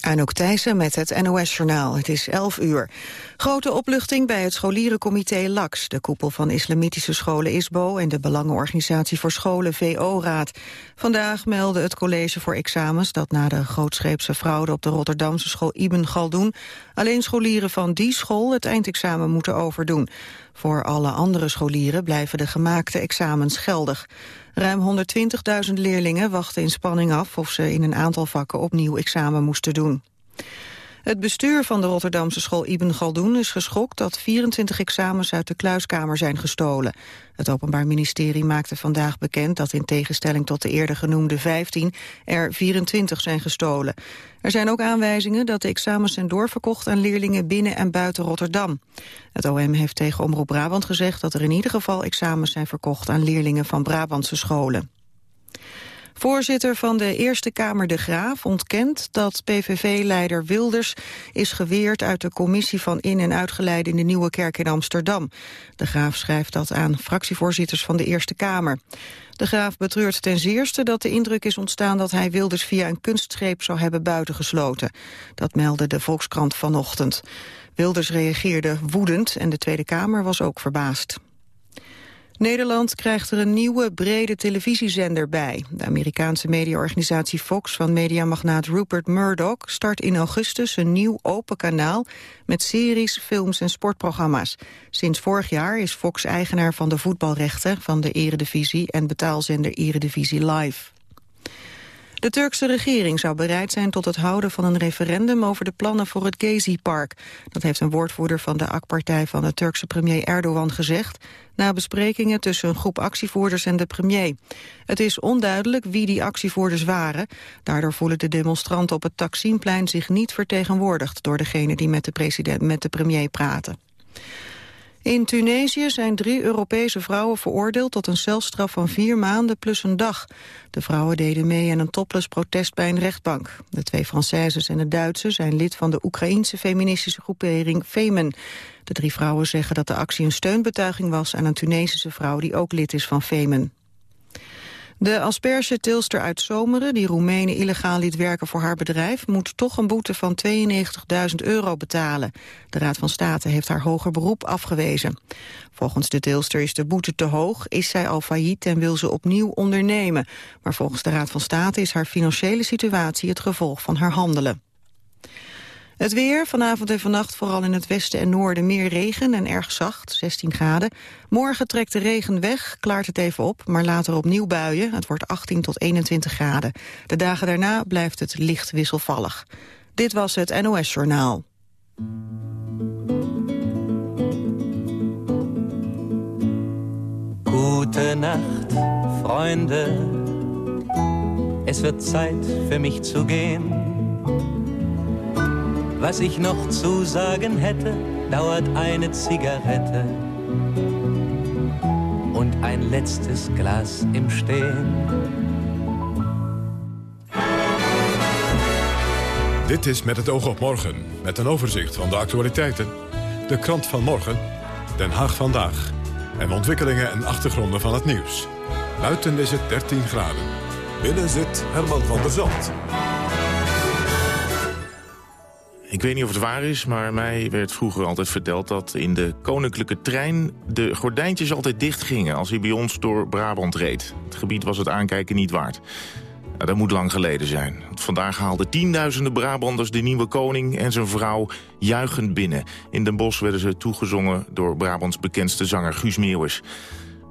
Anouk Thijssen met het NOS-journaal. Het is 11 uur. Grote opluchting bij het scholierencomité LAX... de koepel van islamitische scholen ISBO... en de Belangenorganisatie voor Scholen VO-raad. Vandaag meldde het college voor examens... dat na de grootscheepse fraude op de Rotterdamse school Ibn Galdoen... alleen scholieren van die school het eindexamen moeten overdoen. Voor alle andere scholieren blijven de gemaakte examens geldig. Ruim 120.000 leerlingen wachten in spanning af of ze in een aantal vakken opnieuw examen moesten doen. Het bestuur van de Rotterdamse school Ibn Galdoen is geschokt dat 24 examens uit de kluiskamer zijn gestolen. Het Openbaar Ministerie maakte vandaag bekend dat in tegenstelling tot de eerder genoemde 15 er 24 zijn gestolen. Er zijn ook aanwijzingen dat de examens zijn doorverkocht aan leerlingen binnen en buiten Rotterdam. Het OM heeft tegen Omroep Brabant gezegd dat er in ieder geval examens zijn verkocht aan leerlingen van Brabantse scholen. Voorzitter van de Eerste Kamer De Graaf ontkent dat PVV-leider Wilders is geweerd uit de commissie van in- en uitgeleide in de Nieuwe Kerk in Amsterdam. De Graaf schrijft dat aan fractievoorzitters van de Eerste Kamer. De Graaf betreurt ten zeerste dat de indruk is ontstaan dat hij Wilders via een kunstgreep zou hebben buitengesloten. Dat meldde de Volkskrant vanochtend. Wilders reageerde woedend en de Tweede Kamer was ook verbaasd. Nederland krijgt er een nieuwe brede televisiezender bij. De Amerikaanse mediaorganisatie Fox van mediamagnaat Rupert Murdoch start in augustus een nieuw open kanaal met series, films en sportprogramma's. Sinds vorig jaar is Fox eigenaar van de voetbalrechten van de Eredivisie en betaalzender Eredivisie Live. De Turkse regering zou bereid zijn tot het houden van een referendum over de plannen voor het Gezi-park. Dat heeft een woordvoerder van de AK-partij van de Turkse premier Erdogan gezegd, na besprekingen tussen een groep actievoerders en de premier. Het is onduidelijk wie die actievoerders waren. Daardoor voelen de demonstranten op het Taksimplein zich niet vertegenwoordigd door degene die met de, president, met de premier praten. In Tunesië zijn drie Europese vrouwen veroordeeld tot een celstraf van vier maanden plus een dag. De vrouwen deden mee aan een topless protest bij een rechtbank. De twee Françaises en de Duitse zijn lid van de Oekraïense feministische groepering Femen. De drie vrouwen zeggen dat de actie een steunbetuiging was aan een Tunesische vrouw die ook lid is van Femen. De aspergetilster uit Zomeren, die Roemenen illegaal liet werken voor haar bedrijf, moet toch een boete van 92.000 euro betalen. De Raad van State heeft haar hoger beroep afgewezen. Volgens de tilster is de boete te hoog, is zij al failliet en wil ze opnieuw ondernemen. Maar volgens de Raad van State is haar financiële situatie het gevolg van haar handelen. Het weer, vanavond en vannacht vooral in het westen en noorden meer regen en erg zacht, 16 graden. Morgen trekt de regen weg, klaart het even op, maar later opnieuw buien. Het wordt 18 tot 21 graden. De dagen daarna blijft het licht wisselvallig. Dit was het NOS Journaal. Gute Nacht, Freunde. Es wird Zeit für mich zu gehen. Was ich noch zu sagen hätte, dauert eine Zigarette und ein letztes Glas im Stehen. Dit is Met het oog op morgen, met een overzicht van de actualiteiten. De krant van morgen, Den Haag vandaag. En ontwikkelingen en achtergronden van het nieuws. Buiten is het 13 graden. Binnen zit Herman van der Zand. Ik weet niet of het waar is, maar mij werd vroeger altijd verteld... dat in de koninklijke trein de gordijntjes altijd dicht gingen... als hij bij ons door Brabant reed. Het gebied was het aankijken niet waard. Dat moet lang geleden zijn. Vandaag haalden tienduizenden Brabanders de nieuwe koning en zijn vrouw juichend binnen. In Den Bosch werden ze toegezongen door Brabants bekendste zanger Guus Meeuwis.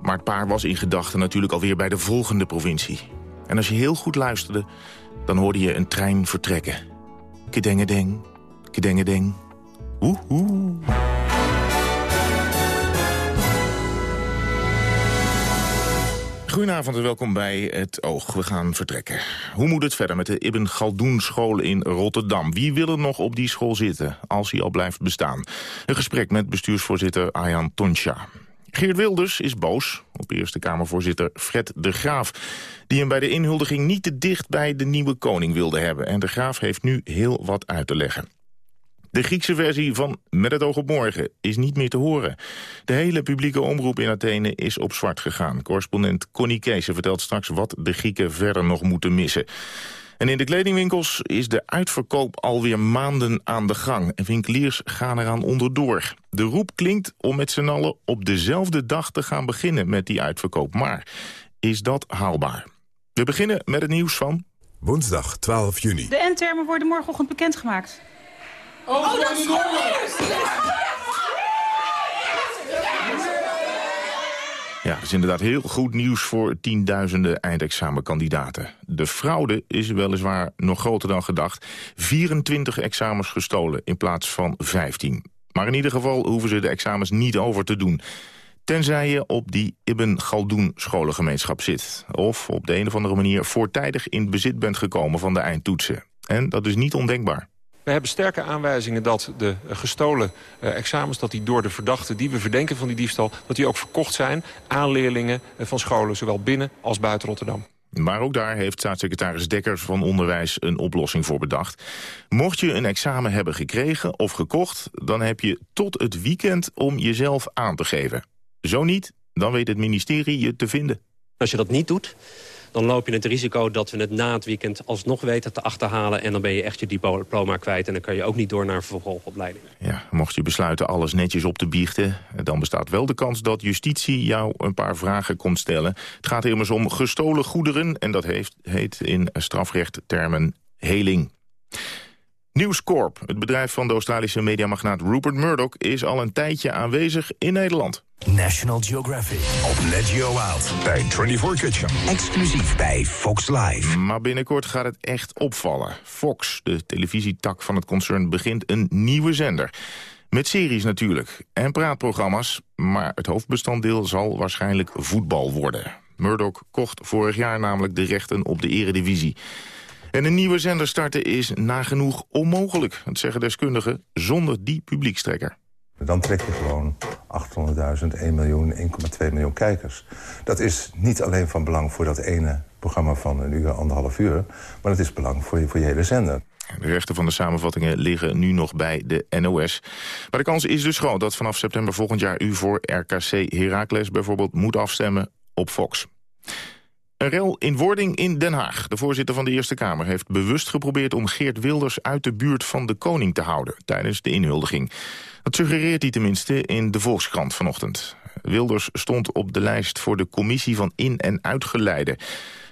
Maar het paar was in gedachten natuurlijk alweer bij de volgende provincie. En als je heel goed luisterde, dan hoorde je een trein vertrekken. Kedengedeng, Kedengedeng. Woehoe. Goedenavond en welkom bij Het Oog. We gaan vertrekken. Hoe moet het verder met de Ibn Galdoen school in Rotterdam? Wie wil er nog op die school zitten, als hij al blijft bestaan? Een gesprek met bestuursvoorzitter Ayan Tonsja. Geert Wilders is boos op Eerste Kamervoorzitter Fred de Graaf... die hem bij de inhuldiging niet te dicht bij de nieuwe koning wilde hebben. En de Graaf heeft nu heel wat uit te leggen. De Griekse versie van Met het oog op morgen is niet meer te horen. De hele publieke omroep in Athene is op zwart gegaan. Correspondent Connie Kees vertelt straks wat de Grieken verder nog moeten missen. En in de kledingwinkels is de uitverkoop alweer maanden aan de gang. En winkeliers gaan eraan onderdoor. De roep klinkt om met z'n allen op dezelfde dag te gaan beginnen met die uitverkoop. Maar is dat haalbaar? We beginnen met het nieuws van... Woensdag 12 juni. De endtermen worden morgenochtend bekendgemaakt. Oh, dat is Ja, dat is inderdaad heel goed nieuws voor tienduizenden eindexamenkandidaten. De fraude is weliswaar nog groter dan gedacht. 24 examens gestolen in plaats van 15. Maar in ieder geval hoeven ze de examens niet over te doen. Tenzij je op die Ibn Galdoen scholengemeenschap zit. Of op de een of andere manier voortijdig in bezit bent gekomen van de eindtoetsen. En dat is niet ondenkbaar. We hebben sterke aanwijzingen dat de gestolen uh, examens... dat die door de verdachten die we verdenken van die diefstal... dat die ook verkocht zijn aan leerlingen eh, van scholen... zowel binnen als buiten Rotterdam. Maar ook daar heeft staatssecretaris Dekkers van Onderwijs een oplossing voor bedacht. Mocht je een examen hebben gekregen of gekocht... dan heb je tot het weekend om jezelf aan te geven. Zo niet, dan weet het ministerie je te vinden. Als je dat niet doet, dan loop je het risico dat we het na het weekend alsnog weten te achterhalen. En dan ben je echt je diploma kwijt. En dan kan je ook niet door naar een vervolgopleiding. Ja, mocht je besluiten alles netjes op te biechten... dan bestaat wel de kans dat justitie jou een paar vragen komt stellen. Het gaat immers om gestolen goederen. En dat heeft, heet in strafrechttermen heling. News Corp, het bedrijf van de Australische mediamagnaat Rupert Murdoch... is al een tijdje aanwezig in Nederland. National Geographic op Net Geo Wild bij 24 Kitchen. Exclusief bij Fox Live. Maar binnenkort gaat het echt opvallen. Fox, de televisietak van het concern, begint een nieuwe zender. Met series natuurlijk en praatprogramma's. Maar het hoofdbestanddeel zal waarschijnlijk voetbal worden. Murdoch kocht vorig jaar namelijk de rechten op de eredivisie. En een nieuwe zender starten is nagenoeg onmogelijk, dat zeggen deskundigen, zonder die publiekstrekker. Dan trek je gewoon 800.000, 1 miljoen, 1,2 miljoen kijkers. Dat is niet alleen van belang voor dat ene programma van een uur, anderhalf uur... maar het is belang voor je, voor je hele zender. De rechten van de samenvattingen liggen nu nog bij de NOS. Maar de kans is dus groot dat vanaf september volgend jaar... u voor RKC Heracles bijvoorbeeld moet afstemmen op Fox. Een rel in wording in Den Haag. De voorzitter van de Eerste Kamer heeft bewust geprobeerd om Geert Wilders uit de buurt van de koning te houden tijdens de inhuldiging. Dat suggereert hij tenminste in de Volkskrant vanochtend. Wilders stond op de lijst voor de commissie van in- en uitgeleide.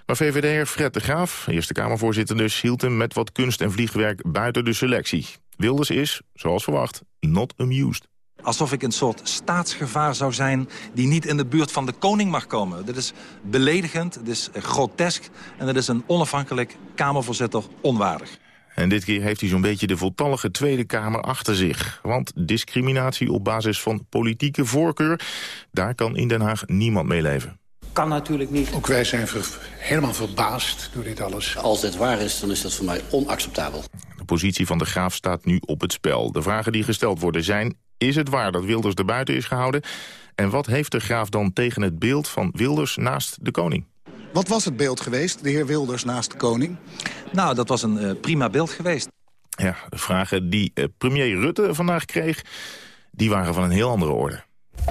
Maar VVD'er Fred de Graaf, Eerste Kamervoorzitter dus, hield hem met wat kunst en vliegwerk buiten de selectie. Wilders is, zoals verwacht, not amused. Alsof ik een soort staatsgevaar zou zijn die niet in de buurt van de koning mag komen. Dit is beledigend, dit is grotesk en dat is een onafhankelijk Kamervoorzitter onwaardig. En dit keer heeft hij zo'n beetje de voltallige Tweede Kamer achter zich. Want discriminatie op basis van politieke voorkeur... daar kan in Den Haag niemand mee leven. Kan natuurlijk niet. Ook wij zijn helemaal verbaasd door dit alles. Als dit waar is, dan is dat voor mij onacceptabel. De positie van de graaf staat nu op het spel. De vragen die gesteld worden zijn... is het waar dat Wilders er buiten is gehouden? En wat heeft de graaf dan tegen het beeld van Wilders naast de koning? Wat was het beeld geweest, de heer Wilders naast de koning? Nou, dat was een uh, prima beeld geweest. Ja, de vragen die uh, premier Rutte vandaag kreeg... die waren van een heel andere orde.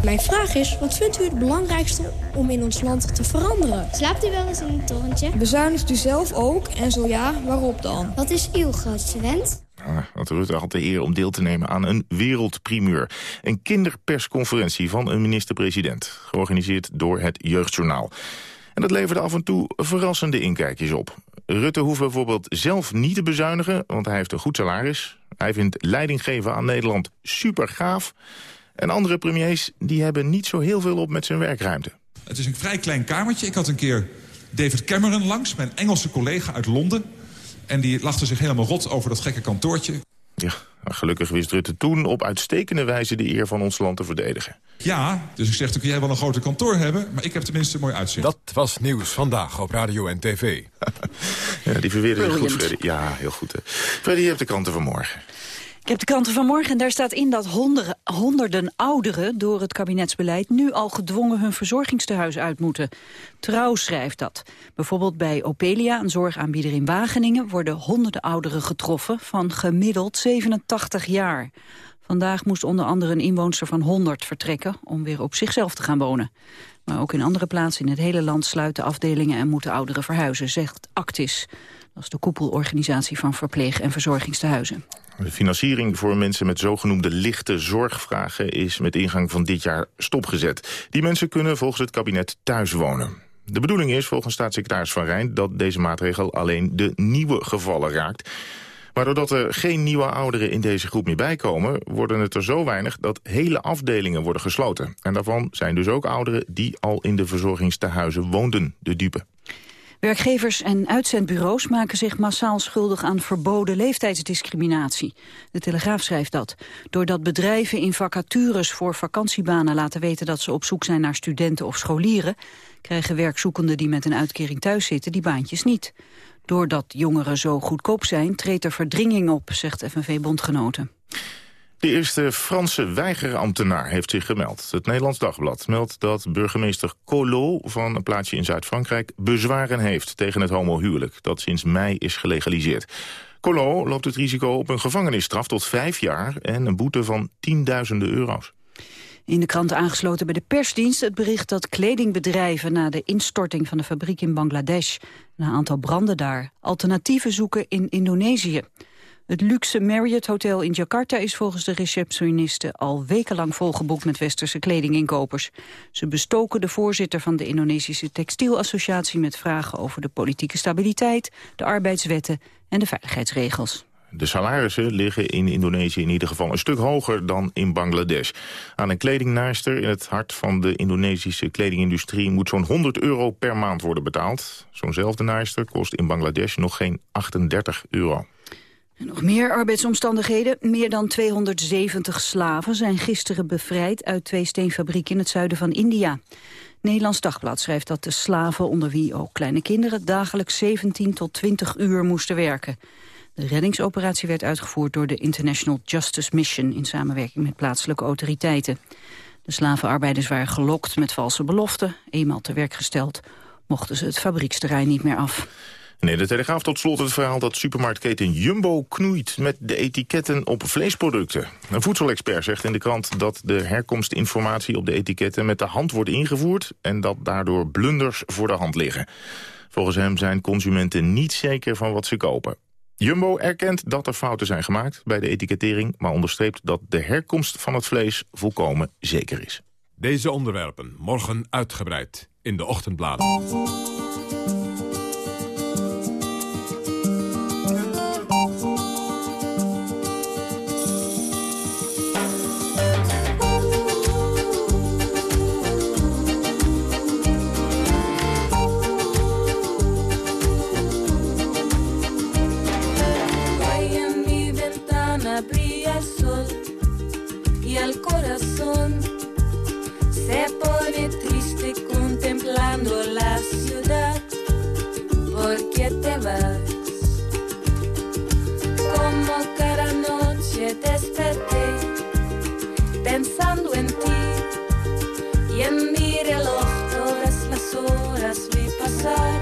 Mijn vraag is, wat vindt u het belangrijkste om in ons land te veranderen? Slaapt u wel eens in een torentje? Bezuinigt u zelf ook? En zo ja, waarop dan? Wat is uw grootste wens? Want Rutte had de eer om deel te nemen aan een wereldprimeur. Een kinderpersconferentie van een minister-president. Georganiseerd door het Jeugdjournaal. En dat leverde af en toe verrassende inkijkjes op. Rutte hoeft bijvoorbeeld zelf niet te bezuinigen, want hij heeft een goed salaris. Hij vindt leiding geven aan Nederland super gaaf. En andere premiers die hebben niet zo heel veel op met zijn werkruimte. Het is een vrij klein kamertje. Ik had een keer David Cameron langs, mijn Engelse collega uit Londen. En die lachte zich helemaal rot over dat gekke kantoortje. Ja, gelukkig wist Rutte toen op uitstekende wijze de eer van ons land te verdedigen. Ja, dus ik zeg, dan kun jij wel een groter kantoor hebben... maar ik heb tenminste een mooi uitzicht. Dat was nieuws vandaag op radio en tv. ja, die verweerde heel goed, Freddy. Ja, heel goed. Hè. Freddy, je hebt de kranten van morgen. Ik heb de kranten van morgen en daar staat in dat honderden, honderden ouderen door het kabinetsbeleid nu al gedwongen hun verzorgingstehuis uit moeten. Trouw schrijft dat. Bijvoorbeeld bij Opelia, een zorgaanbieder in Wageningen, worden honderden ouderen getroffen van gemiddeld 87 jaar. Vandaag moest onder andere een inwoonster van 100 vertrekken om weer op zichzelf te gaan wonen. Maar ook in andere plaatsen in het hele land sluiten afdelingen en moeten ouderen verhuizen, zegt Actis. Dat is de koepelorganisatie van verpleeg- en verzorgingstehuizen. De financiering voor mensen met zogenoemde lichte zorgvragen is met ingang van dit jaar stopgezet. Die mensen kunnen volgens het kabinet thuis wonen. De bedoeling is volgens staatssecretaris Van Rijn dat deze maatregel alleen de nieuwe gevallen raakt. Maar doordat er geen nieuwe ouderen in deze groep meer bijkomen... worden het er zo weinig dat hele afdelingen worden gesloten. En daarvan zijn dus ook ouderen die al in de verzorgingstehuizen woonden, de dupe. Werkgevers en uitzendbureaus maken zich massaal schuldig aan verboden leeftijdsdiscriminatie. De Telegraaf schrijft dat. Doordat bedrijven in vacatures voor vakantiebanen laten weten dat ze op zoek zijn naar studenten of scholieren, krijgen werkzoekenden die met een uitkering thuis zitten die baantjes niet. Doordat jongeren zo goedkoop zijn, treedt er verdringing op, zegt FNV-bondgenoten. De eerste Franse weigerambtenaar heeft zich gemeld. Het Nederlands Dagblad meldt dat burgemeester Collot van een plaatsje in Zuid-Frankrijk bezwaren heeft tegen het homohuwelijk dat sinds mei is gelegaliseerd. Collot loopt het risico op een gevangenisstraf tot vijf jaar en een boete van tienduizenden euro's. In de krant aangesloten bij de persdienst het bericht dat kledingbedrijven na de instorting van de fabriek in Bangladesh, na een aantal branden daar, alternatieven zoeken in Indonesië. Het luxe Marriott Hotel in Jakarta is volgens de receptionisten al wekenlang volgeboekt met westerse kledinginkopers. Ze bestoken de voorzitter van de Indonesische Textielassociatie met vragen over de politieke stabiliteit, de arbeidswetten en de veiligheidsregels. De salarissen liggen in Indonesië in ieder geval een stuk hoger dan in Bangladesh. Aan een kledingnaaister in het hart van de Indonesische kledingindustrie moet zo'n 100 euro per maand worden betaald. Zo'nzelfde naaister kost in Bangladesh nog geen 38 euro. Nog meer arbeidsomstandigheden. Meer dan 270 slaven zijn gisteren bevrijd uit twee steenfabrieken in het zuiden van India. Nederlands Dagblad schrijft dat de slaven, onder wie ook kleine kinderen, dagelijks 17 tot 20 uur moesten werken. De reddingsoperatie werd uitgevoerd door de International Justice Mission in samenwerking met plaatselijke autoriteiten. De slavenarbeiders waren gelokt met valse beloften. Eenmaal te werk gesteld mochten ze het fabrieksterrein niet meer af. Nee, de Telegraaf tot slot het verhaal dat supermarktketen Jumbo knoeit met de etiketten op vleesproducten. Een voedselexpert zegt in de krant dat de herkomstinformatie op de etiketten met de hand wordt ingevoerd en dat daardoor blunders voor de hand liggen. Volgens hem zijn consumenten niet zeker van wat ze kopen. Jumbo erkent dat er fouten zijn gemaakt bij de etikettering... maar onderstreept dat de herkomst van het vlees volkomen zeker is. Deze onderwerpen morgen uitgebreid in de ochtendbladen. Se pone triste contemplando la ciudad. ¿Por qué te vas? Como cada noche desperté pensando en ti y en mi reloj todas las horas vi pasar.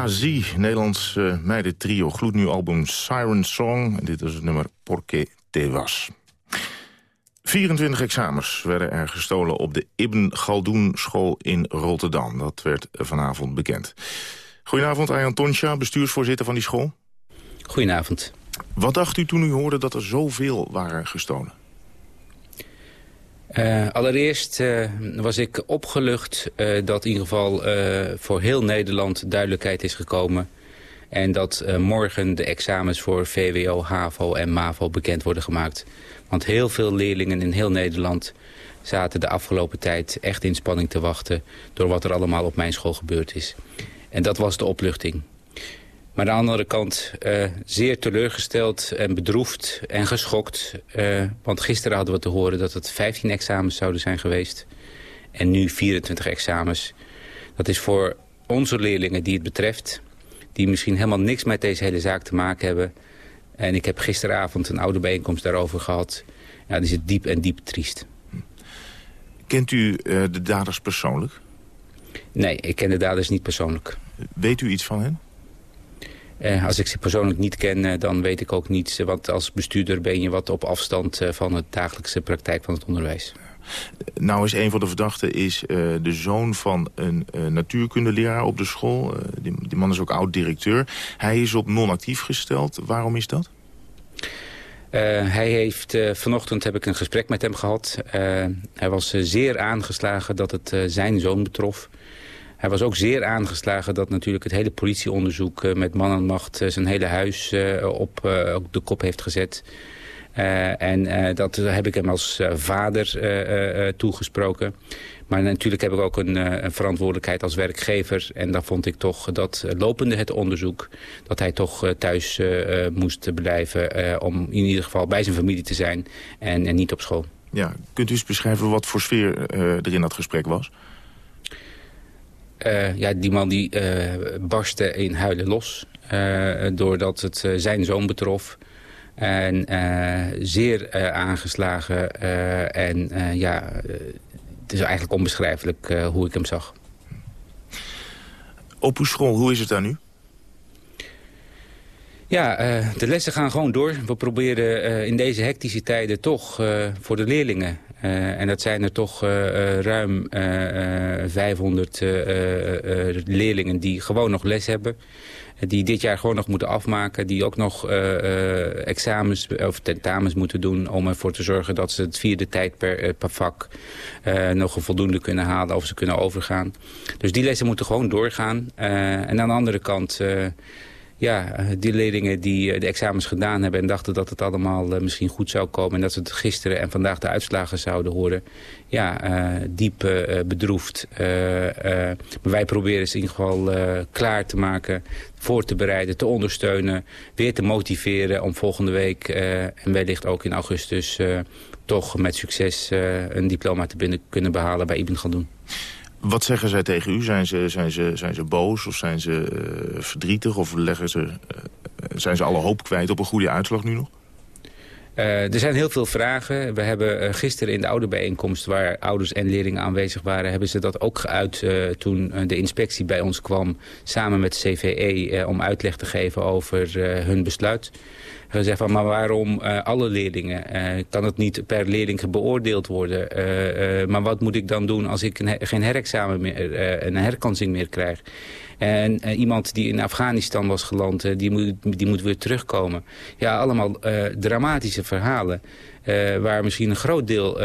Zazie, Nederlands uh, meidentrio, gloednieuw album Siren Song. En dit is het nummer Porque te was. 24 examens werden er gestolen op de Ibn Galdoen school in Rotterdam. Dat werd vanavond bekend. Goedenavond, Arjan Tonsja, bestuursvoorzitter van die school. Goedenavond. Wat dacht u toen u hoorde dat er zoveel waren gestolen? Uh, allereerst uh, was ik opgelucht uh, dat in ieder geval voor heel Nederland duidelijkheid is gekomen. En dat morgen de examens voor VWO, HAVO en MAVO bekend worden gemaakt. Want heel veel leerlingen in heel Nederland zaten de afgelopen tijd echt in spanning te wachten... door wat er allemaal op mijn school gebeurd is. En dat was de opluchting. Maar aan de andere kant uh, zeer teleurgesteld en bedroefd en geschokt. Uh, want gisteren hadden we te horen dat het 15 examens zouden zijn geweest. En nu 24 examens. Dat is voor onze leerlingen die het betreft... die misschien helemaal niks met deze hele zaak te maken hebben... En ik heb gisteravond een oude bijeenkomst daarover gehad. Ja, die is het diep en diep triest. Kent u uh, de daders persoonlijk? Nee, ik ken de daders niet persoonlijk. Weet u iets van hen? Uh, als ik ze persoonlijk niet ken, uh, dan weet ik ook niets. Want als bestuurder ben je wat op afstand van de dagelijkse praktijk van het onderwijs. Nou is een van de verdachten is, de zoon van een natuurkundeleraar op de school. Die, die, man is ook oud-directeur. Hij is op non-actief gesteld. Waarom is dat? hij heeft, vanochtend heb ik een gesprek met hem gehad. hij was zeer aangeslagen dat het zijn zoon betrof. Hij was ook zeer aangeslagen dat natuurlijk het hele politieonderzoek uh, met man en macht zijn hele huis uh, op de kop heeft gezet. en dat heb ik hem als vader toegesproken. Maar natuurlijk heb ik ook een, een, verantwoordelijkheid als werkgever. En daar vond ik toch dat lopende het onderzoek... dat hij toch thuis moest blijven om in ieder geval bij zijn familie te zijn en, en niet op school. Ja, kunt u eens beschrijven wat voor sfeer er in dat gesprek was? Uh, ja, die man die uh, barstte in huilen los. Uh, doordat het zijn zoon betrof. En zeer aangeslagen. en ja, het is eigenlijk onbeschrijfelijk hoe ik hem zag. Op uw school, hoe is het daar nu? Ja, uh, de lessen gaan gewoon door. We proberen uh, in deze hectische tijden toch uh, voor de leerlingen... en dat zijn er toch ruim 500 leerlingen die gewoon nog les hebben... die dit jaar gewoon nog moeten afmaken... die ook nog examens of tentamens moeten doen... om ervoor te zorgen dat ze het vierde tijd per, per vak... nog een voldoende kunnen halen of ze kunnen overgaan. Dus die lessen moeten gewoon doorgaan. en aan de andere kant ja, die leerlingen die eh, de examens gedaan hebben... en dachten dat het allemaal uh, misschien goed zou komen... en dat ze gisteren en vandaag de uitslagen zouden horen... ja, diep bedroefd. maar wij proberen ze in ieder geval klaar te maken... voor te bereiden, te ondersteunen... weer te motiveren om volgende week... en wellicht ook in augustus... toch met succes een diploma te binnen kunnen behalen bij Ibn Galdoen. Wat zeggen zij tegen u? Zijn ze, zijn ze, zijn ze boos of zijn ze uh, verdrietig? Of leggen ze, uh, zijn ze alle hoop kwijt op een goede uitslag nu nog? Uh, er zijn heel veel vragen. We hebben gisteren in de ouderbijeenkomst... waar ouders en leerlingen aanwezig waren... hebben ze dat ook geuit toen de inspectie bij ons kwam... samen met CVE om uitleg te geven over hun besluit. We zeggen van, maar waarom uh, alle leerlingen? Uh, kan het niet per leerling beoordeeld worden? Uh, maar wat moet ik dan doen als ik een, geen herexamen meer, een herkansing meer krijg? En uh, iemand die in Afghanistan was geland, uh, die, moet, die weer terugkomen. Ja, allemaal uh, dramatische verhalen. waar misschien een groot deel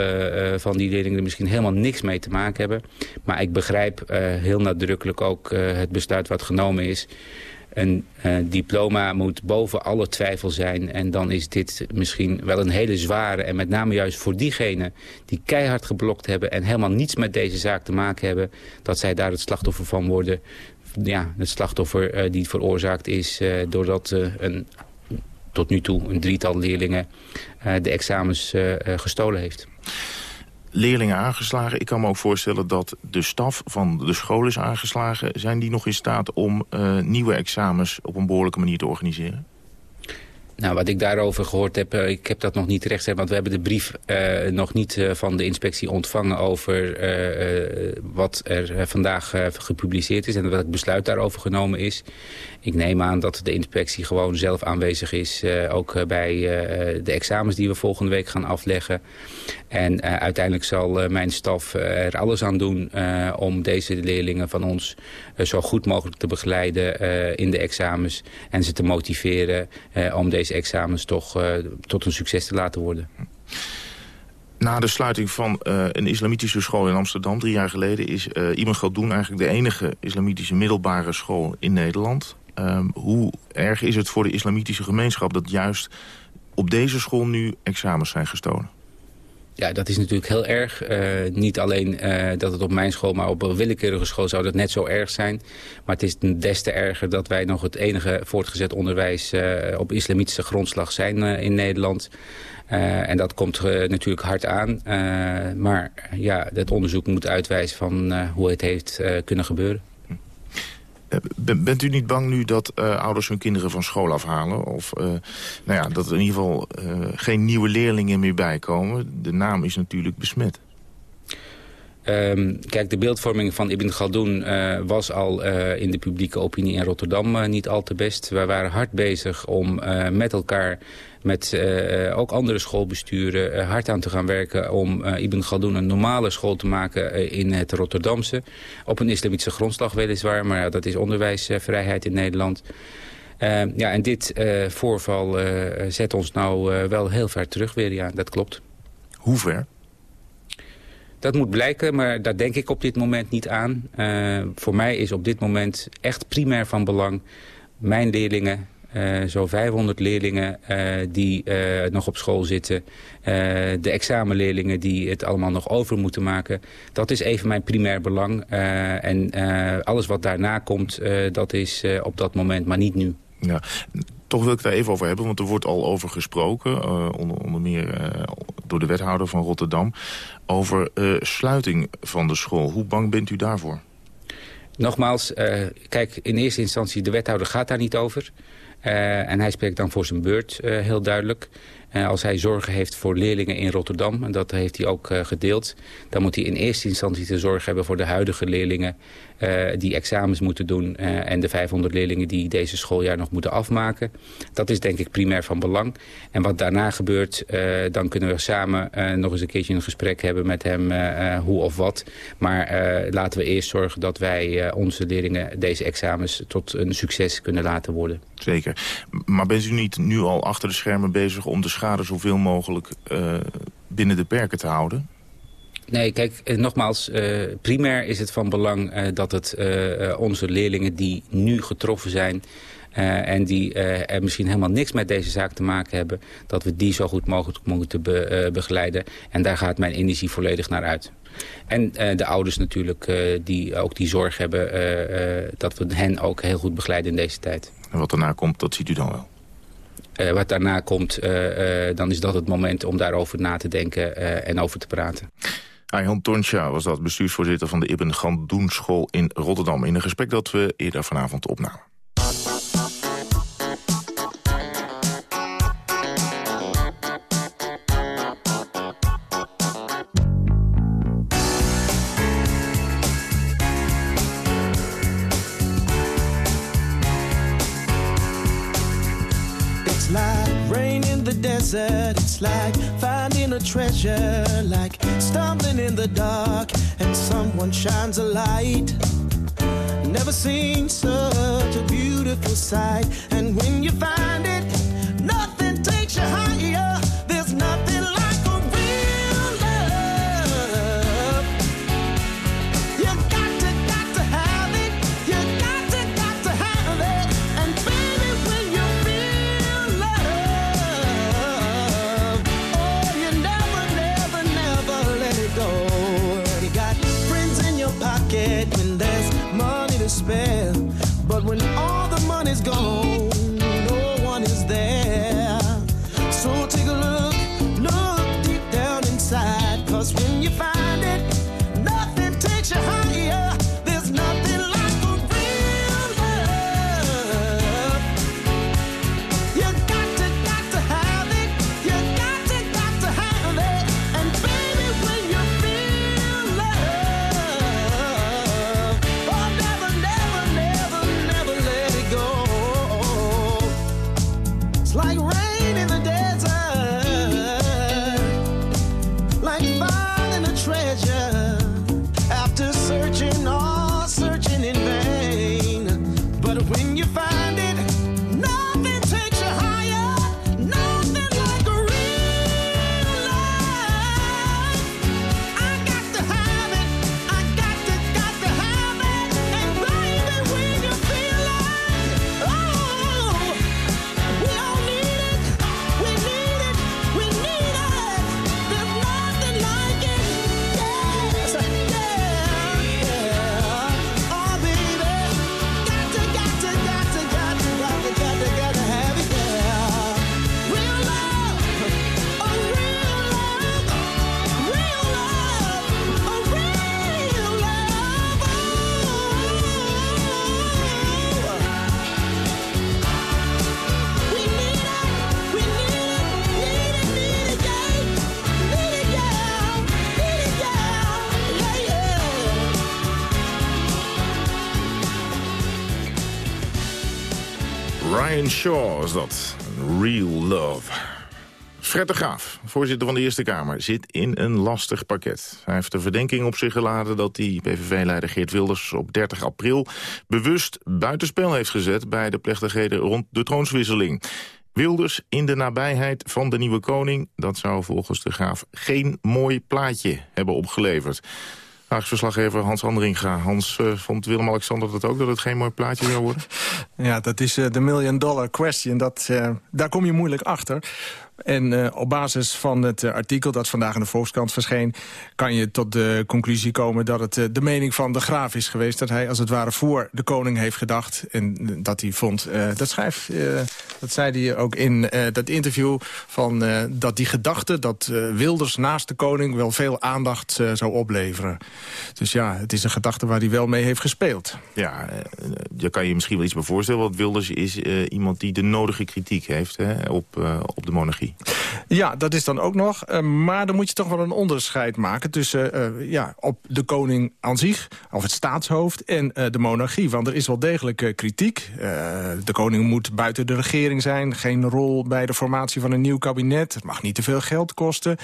van die leerlingen er misschien helemaal niks mee te maken hebben. Maar ik begrijp heel nadrukkelijk ook het besluit wat genomen is. Een uh, diploma moet boven alle twijfel zijn. En dan is dit misschien wel een hele zware. En met name juist voor diegenen die keihard geblokt hebben... en helemaal niets met deze zaak te maken hebben... dat zij daar het slachtoffer van worden. Ja, het slachtoffer uh, die veroorzaakt is uh, doordat een, tot nu toe een drietal leerlingen de examens gestolen heeft leerlingen aangeslagen. Ik kan me ook voorstellen dat de staf van de school is aangeslagen. Zijn die nog in staat om uh, nieuwe examens op een behoorlijke manier te organiseren? Nou, wat ik daarover gehoord heb, uh, ik heb dat nog niet recht, want we hebben de brief uh, nog niet uh, van de inspectie ontvangen over wat er vandaag gepubliceerd is en welk besluit daarover genomen is. Ik neem aan dat de inspectie gewoon zelf aanwezig is, ook bij de examens die we volgende week gaan afleggen. En uiteindelijk zal mijn staf er alles aan doen om deze leerlingen van ons zo goed mogelijk te begeleiden in de examens en ze te motiveren om deze examens toch tot een succes te laten worden. Na de sluiting van een islamitische school in Amsterdam drie jaar geleden... is uh, Ibn Galdoen eigenlijk de enige islamitische middelbare school in Nederland. Um, hoe erg is het voor de islamitische gemeenschap... dat juist op deze school nu examens zijn gestolen? Ja, dat is natuurlijk heel erg. Uh, niet alleen uh, dat het op mijn school, maar op een willekeurige school zou dat net zo erg zijn. Maar het is des te erger dat wij nog het enige voortgezet onderwijs uh, op islamitische grondslag zijn in Nederland. en dat komt natuurlijk hard aan. maar ja, het onderzoek moet uitwijzen van hoe het heeft kunnen gebeuren. Bent u niet bang nu dat uh, ouders hun kinderen van school afhalen? Of uh, nou ja, dat er in ieder geval geen nieuwe leerlingen meer bijkomen? De naam is natuurlijk besmet. Um, kijk, de beeldvorming van Ibn Galdoen was al in de publieke opinie in Rotterdam niet al te best. Wij waren hard bezig om met elkaar, met ook andere schoolbesturen, hard aan te gaan werken om Ibn Galdoen een normale school te maken in het Rotterdamse. Op een islamitische grondslag weliswaar, maar ja, dat is onderwijsvrijheid in Nederland. Ehm, ja, en dit voorval zet ons nou wel heel ver terug weer, ja, dat klopt. Hoe ver? Dat moet blijken, maar daar denk ik op dit moment niet aan. Uh, voor mij is op dit moment echt primair van belang... mijn leerlingen, uh, zo'n 500 leerlingen uh, die nog op school zitten... de examenleerlingen die het allemaal nog over moeten maken... dat is even mijn primair belang. en alles wat daarna komt, dat is op dat moment, maar niet nu. Ja, toch wil ik daar even over hebben, want er wordt al over gesproken... Uh, onder, onder, meer uh, door de wethouder van Rotterdam... over uh, sluiting van de school. Hoe bang bent u daarvoor? Nogmaals, kijk, in eerste instantie, de wethouder gaat daar niet over. En hij spreekt dan voor zijn beurt heel duidelijk. Uh, als hij zorgen heeft voor leerlingen in Rotterdam, en dat heeft hij ook gedeeld... dan moet hij in eerste instantie de zorg hebben voor de huidige leerlingen... Uh, die examens moeten doen en de 500 leerlingen die deze schooljaar nog moeten afmaken. Dat is denk ik primair van belang. En wat daarna gebeurt, dan kunnen we samen nog eens een keertje een gesprek hebben met hem... hoe of wat. Maar laten we eerst zorgen dat wij onze leerlingen deze examens tot een succes kunnen laten worden. Zeker. Maar bent u niet nu al achter de schermen bezig om de schade zoveel mogelijk binnen de perken te houden? Nee, kijk, nogmaals, uh, primair is het van belang uh, dat het uh, onze leerlingen die nu getroffen zijn... en die er misschien helemaal niks met deze zaak te maken hebben... dat we die zo goed mogelijk moeten be begeleiden. En daar gaat mijn energie volledig naar uit. En de ouders natuurlijk, die ook die zorg hebben... dat we hen ook heel goed begeleiden in deze tijd. En wat daarna komt, dat ziet u dan wel? Uh, wat daarna komt, uh, uh, dan is dat het moment om daarover na te denken en over te praten. Ayhan Tonsja was dat bestuursvoorzitter van de Ibn Galdoen School in Rotterdam... in een gesprek dat we eerder vanavond opnamen. Treasure, like stumbling in the dark and someone shines a light. Never seen such a beautiful sight, and when you find it, Shaw is dat. Real Love. Fred de Graaf, voorzitter van de Eerste Kamer, zit in een lastig pakket. Hij heeft de verdenking op zich geladen dat hij PVV-leider Geert Wilders op 30 april bewust buitenspel heeft gezet bij de plechtigheden rond de troonswisseling. Wilders in de nabijheid van de nieuwe koning, dat zou volgens de Graaf geen mooi plaatje hebben opgeleverd. Haags verslaggever Hans Andringa. Hans, eh, vond Willem-Alexander dat ook, dat het geen mooi plaatje zou worden? Ja, dat is eh, de million dollar question. Dat, eh, daar kom je moeilijk achter. En eh, op basis van het eh, artikel dat vandaag in de Volkskrant verscheen... kan je tot de conclusie komen dat het eh, de mening van de graaf is geweest... dat hij als het ware voor de koning heeft gedacht. En dat hij vond, dat schrijft, eh, dat zei hij ook in dat interview... Van, dat die gedachte dat Wilders naast de koning wel veel aandacht zou opleveren. Dus ja, het is een gedachte waar hij wel mee heeft gespeeld. Ja, daar kan je misschien wel iets bij voorstellen. Want Wilders is iemand die de nodige kritiek heeft hè, op, op de monarchie. Ja, dat is dan ook nog. eh, maar dan moet je toch wel een onderscheid maken tussen eh, ja, op de koning aan zich, of het staatshoofd, en eh, de monarchie. Want er is wel degelijk kritiek. De koning moet buiten de regering zijn, geen rol bij de formatie van een nieuw kabinet. Het mag niet te veel geld kosten.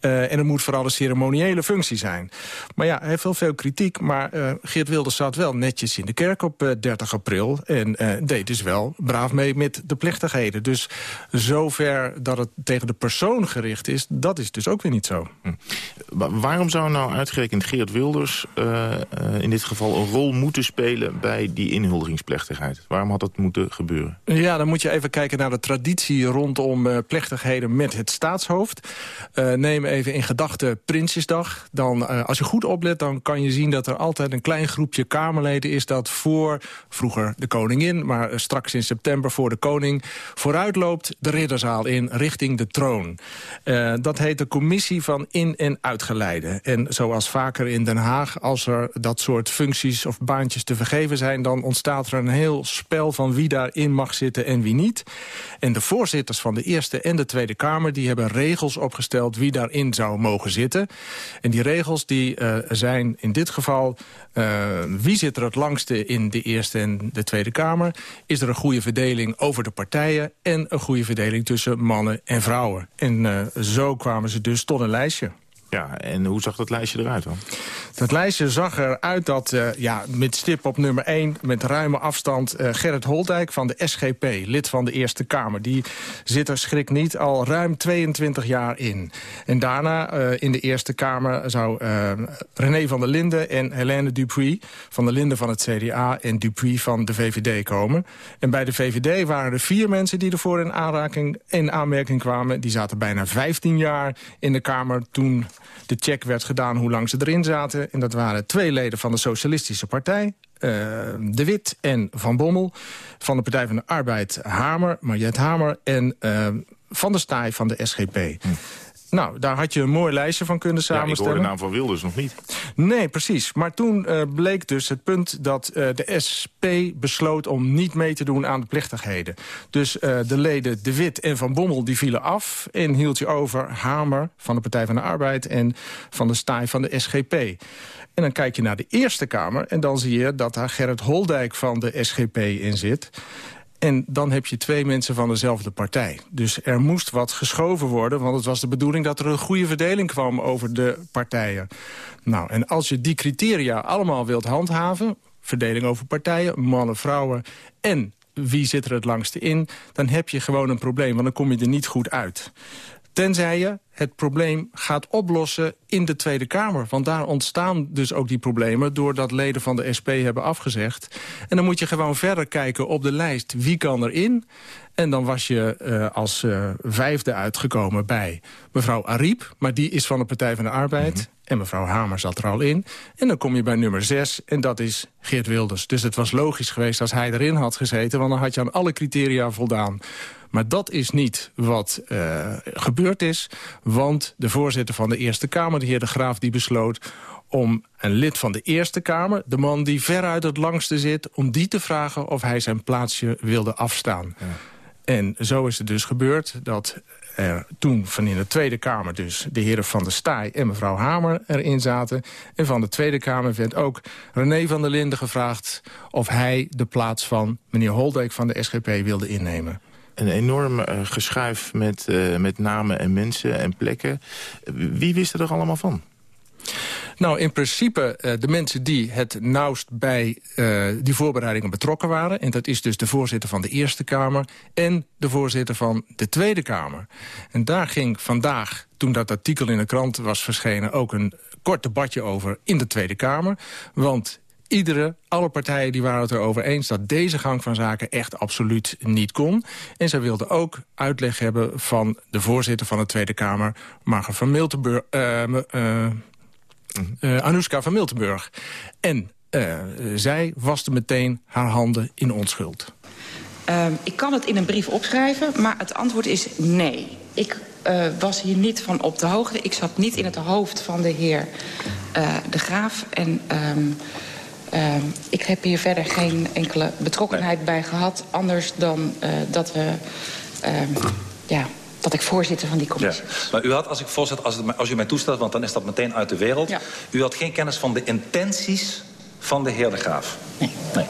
En het moet vooral een ceremoniële functie zijn. Maar ja, hij heeft wel veel kritiek. Maar Geert Wilders zat wel netjes in de kerk op eh, 30 april. En deed dus wel braaf mee met de plechtigheden. Dus zover dat het tegen de persoon gericht is, dat is dus ook weer niet zo. Maar waarom zou nou uitgerekend Geert Wilders eh, eh, in dit geval een rol moeten spelen bij die inhuldigingsplechtigheid? Waarom had dat moeten gebeuren? Ja, dan moet je even kijken naar de traditie rondom eh, plechtigheden met het staatshoofd. Neem even in gedachten Prinsjesdag. Dan, als je goed oplet, dan kan je zien dat er altijd een klein groepje Kamerleden is... dat voor, vroeger de koningin, maar straks in september voor de koning... vooruitloopt de ridderzaal in richting de troon. Eh, dat heet de commissie van in- en uitgeleide. En zoals vaker in Den Haag, als er dat soort functies of baantjes te vergeven zijn... dan ontstaat er een heel spel van wie daarin mag zitten en wie niet. En de voorzitters van de Eerste en de Tweede Kamer... die hebben regels opgesteld wie daarin zou mogen zitten. En die regels die, eh, zijn in dit geval... eh, wie zit er het langste in de Eerste en de Tweede Kamer? Is er een goede verdeling over de partijen... en een goede verdeling tussen mannen en vrouwen? En eh, zo kwamen ze dus tot een lijstje. Ja, en hoe zag dat lijstje eruit dan? Dat lijstje zag eruit dat, eh, ja, met stip op nummer 1... met ruime afstand eh, Gerrit Holdijk van de SGP, lid van de Eerste Kamer. Die zit er, schrik niet, al ruim 22 jaar in. En daarna eh, in de Eerste Kamer zou René van der Linden en Helene Dupuy... van der Linden van het CDA en Dupuy van de VVD komen. En bij de VVD waren er vier mensen die ervoor in, aanraking, in aanmerking kwamen. Die zaten bijna 15 jaar in de Kamer toen de check werd gedaan hoe lang ze erin zaten. En dat waren twee leden van de Socialistische Partij. eh, de Wit en Van Bommel. Van de Partij van de Arbeid Hamer, Mariette Hamer. En eh, Van der Staaij van de SGP. Nou, daar had je een mooi lijstje van kunnen Ja, ik samenstellen. hoor de naam van Wilders nog niet. Nee, precies. Maar toen eh, bleek dus het punt dat eh, de SP besloot om niet mee te doen aan de plechtigheden. Dus eh, de leden De Wit en Van Bommel die vielen af en hield je over Hamer van de Partij van de Arbeid en Van de Staaij van de SGP. En dan kijk je naar de Eerste Kamer en dan zie je dat daar Gerrit Holdijk van de SGP in zit. En dan heb je twee mensen van dezelfde partij. Dus er moest wat geschoven worden, want het was de bedoeling... dat er een goede verdeling kwam over de partijen. Nou, en als je die criteria allemaal wilt handhaven... verdeling over partijen, mannen, vrouwen en wie zit er het langste in... dan heb je gewoon een probleem, want dan kom je er niet goed uit. Tenzij je het probleem gaat oplossen in de Tweede Kamer. Want daar ontstaan dus ook die problemen... doordat leden van de SP hebben afgezegd. En dan moet je gewoon verder kijken op de lijst. Wie kan erin? En dan was je uh, als uh, vijfde uitgekomen bij mevrouw Ariep. Maar die is van de Partij van de Arbeid. -hmm. En mevrouw Hamer zat er al in. En dan kom je bij nummer zes. En dat is Geert Wilders. Dus het was logisch geweest als hij erin had gezeten. Want dan had je aan alle criteria voldaan. Maar dat is niet wat uh, gebeurd is. Want de voorzitter van de Eerste Kamer, de heer De Graaf, die besloot om een lid van de Eerste Kamer, de man die veruit het langste zit... om die te vragen of hij zijn plaatsje wilde afstaan. Ja. En zo is het dus gebeurd dat er toen van in de Tweede Kamer... dus de heren Van der Staaij en mevrouw Hamer erin zaten. En van de Tweede Kamer werd ook René van der Linden gevraagd... of hij de plaats van meneer Holdijk van de SGP wilde innemen een enorm uh, geschuif met, uh, met namen en mensen en plekken. Wie wist er allemaal van? Nou, in principe uh, de mensen die het nauwst bij uh, die voorbereidingen betrokken waren... en dat is dus de voorzitter van de Eerste Kamer... en de voorzitter van de Tweede Kamer. En daar ging vandaag, toen dat artikel in de krant was verschenen... ook een kort debatje over in de Tweede Kamer. Want iedere, alle partijen die waren het erover eens... dat deze gang van zaken echt absoluut niet kon. En zij wilden ook uitleg hebben van de voorzitter van de Tweede Kamer... Marga van Miltenburg... Uh, uh, Anouska van Miltenburg. En uh, zij waste meteen haar handen in onschuld. Uh, ik kan het in een brief opschrijven, maar het antwoord is nee. Ik uh, was hier niet van op de hoogte. Ik zat niet in het hoofd van de heer De Graaf. En um, uh, ik heb hier verder geen enkele betrokkenheid bij gehad... anders dan dat we... ja, dat ik voorzitter van die commissie ja. Maar u had, als ik voorzitter, als, het, als u mij toestaat... want dan is dat meteen uit de wereld... Ja. u had geen kennis van de intenties van de heer De Graaf? Nee. nee.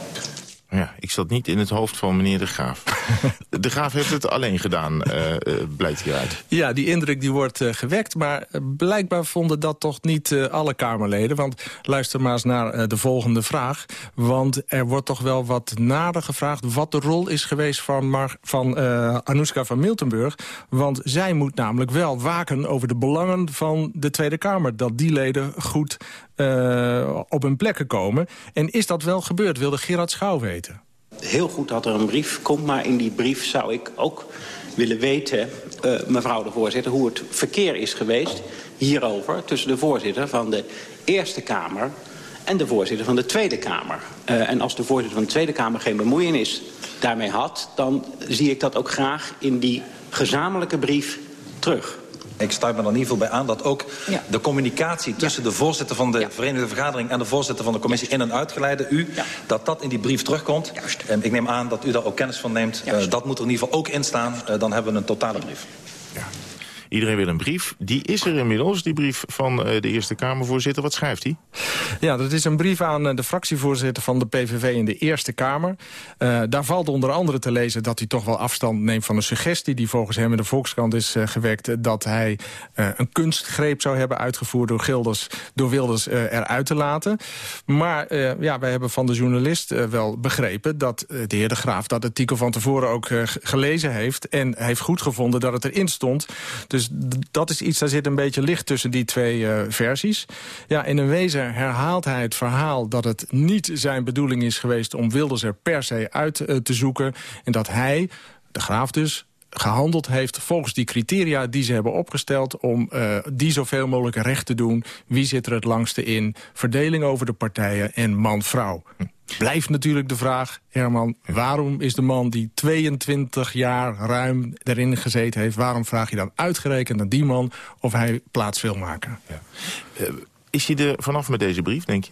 Ja, ik zat niet in het hoofd van meneer De Graaf. de Graaf heeft het alleen gedaan, uh, uh, blijkt hieruit. Ja, die indruk die wordt uh, gewekt. Maar blijkbaar vonden dat toch niet alle Kamerleden. Want luister maar eens naar de volgende vraag. Want er wordt toch wel wat nader gevraagd... wat de rol is geweest van, Mar van Anouska van Miltenburg. Want zij moet namelijk wel waken over de belangen van de Tweede Kamer. Dat die leden goed uh, op hun plekken komen. En is dat wel gebeurd, wilde Gerard Schouw weten. Heel goed dat er een brief komt, maar in die brief zou ik ook willen weten... Uh, mevrouw de voorzitter, hoe het verkeer is geweest hierover... tussen de voorzitter van de Eerste Kamer en de voorzitter van de Tweede Kamer. Uh, en als de voorzitter van de Tweede Kamer geen bemoeienis daarmee had... dan zie ik dat ook graag in die gezamenlijke brief terug. Ik sluit me er in ieder geval bij aan dat ook ja. de communicatie tussen ja. de voorzitter van de ja. Verenigde Vergadering en de voorzitter van de commissie in en uitgeleide u, dat dat in die brief terugkomt. En ik neem aan dat u daar ook kennis van neemt. Uh, dat moet er in ieder geval ook in staan. Uh, dan hebben we een totale brief. Iedereen wil een brief. Die is er inmiddels, die brief van uh, de Eerste Kamervoorzitter. Wat schrijft hij? Ja, dat is een brief aan uh, de fractievoorzitter van de PVV in de Eerste Kamer. Uh, daar valt onder andere te lezen dat hij toch wel afstand neemt van een suggestie... die volgens hem in de Volkskrant is gewekt... dat hij een kunstgreep zou hebben uitgevoerd door, Gilders, door Wilders eruit te laten. Maar ja, wij hebben van de journalist wel begrepen... dat de heer De Graaf dat artikel van tevoren ook gelezen heeft... en heeft goed gevonden dat het erin stond... Dus dus dat is iets, daar zit een beetje licht tussen die twee uh, versies. Ja, in een wezen herhaalt hij het verhaal dat het niet zijn bedoeling is geweest... om Wilders er per se uit uh, te zoeken. En dat hij, de graaf dus, gehandeld heeft volgens die criteria die ze hebben opgesteld... om uh, die zoveel mogelijk recht te doen. Wie zit er het langste in? Verdeling over de partijen en man-vrouw. Blijft natuurlijk de vraag, Herman, waarom is de man die 22 jaar ruim erin gezeten heeft... waarom vraag je dan uitgerekend aan die man of hij plaats wil maken? Ja. Uh, is hij er vanaf met deze brief, denk je?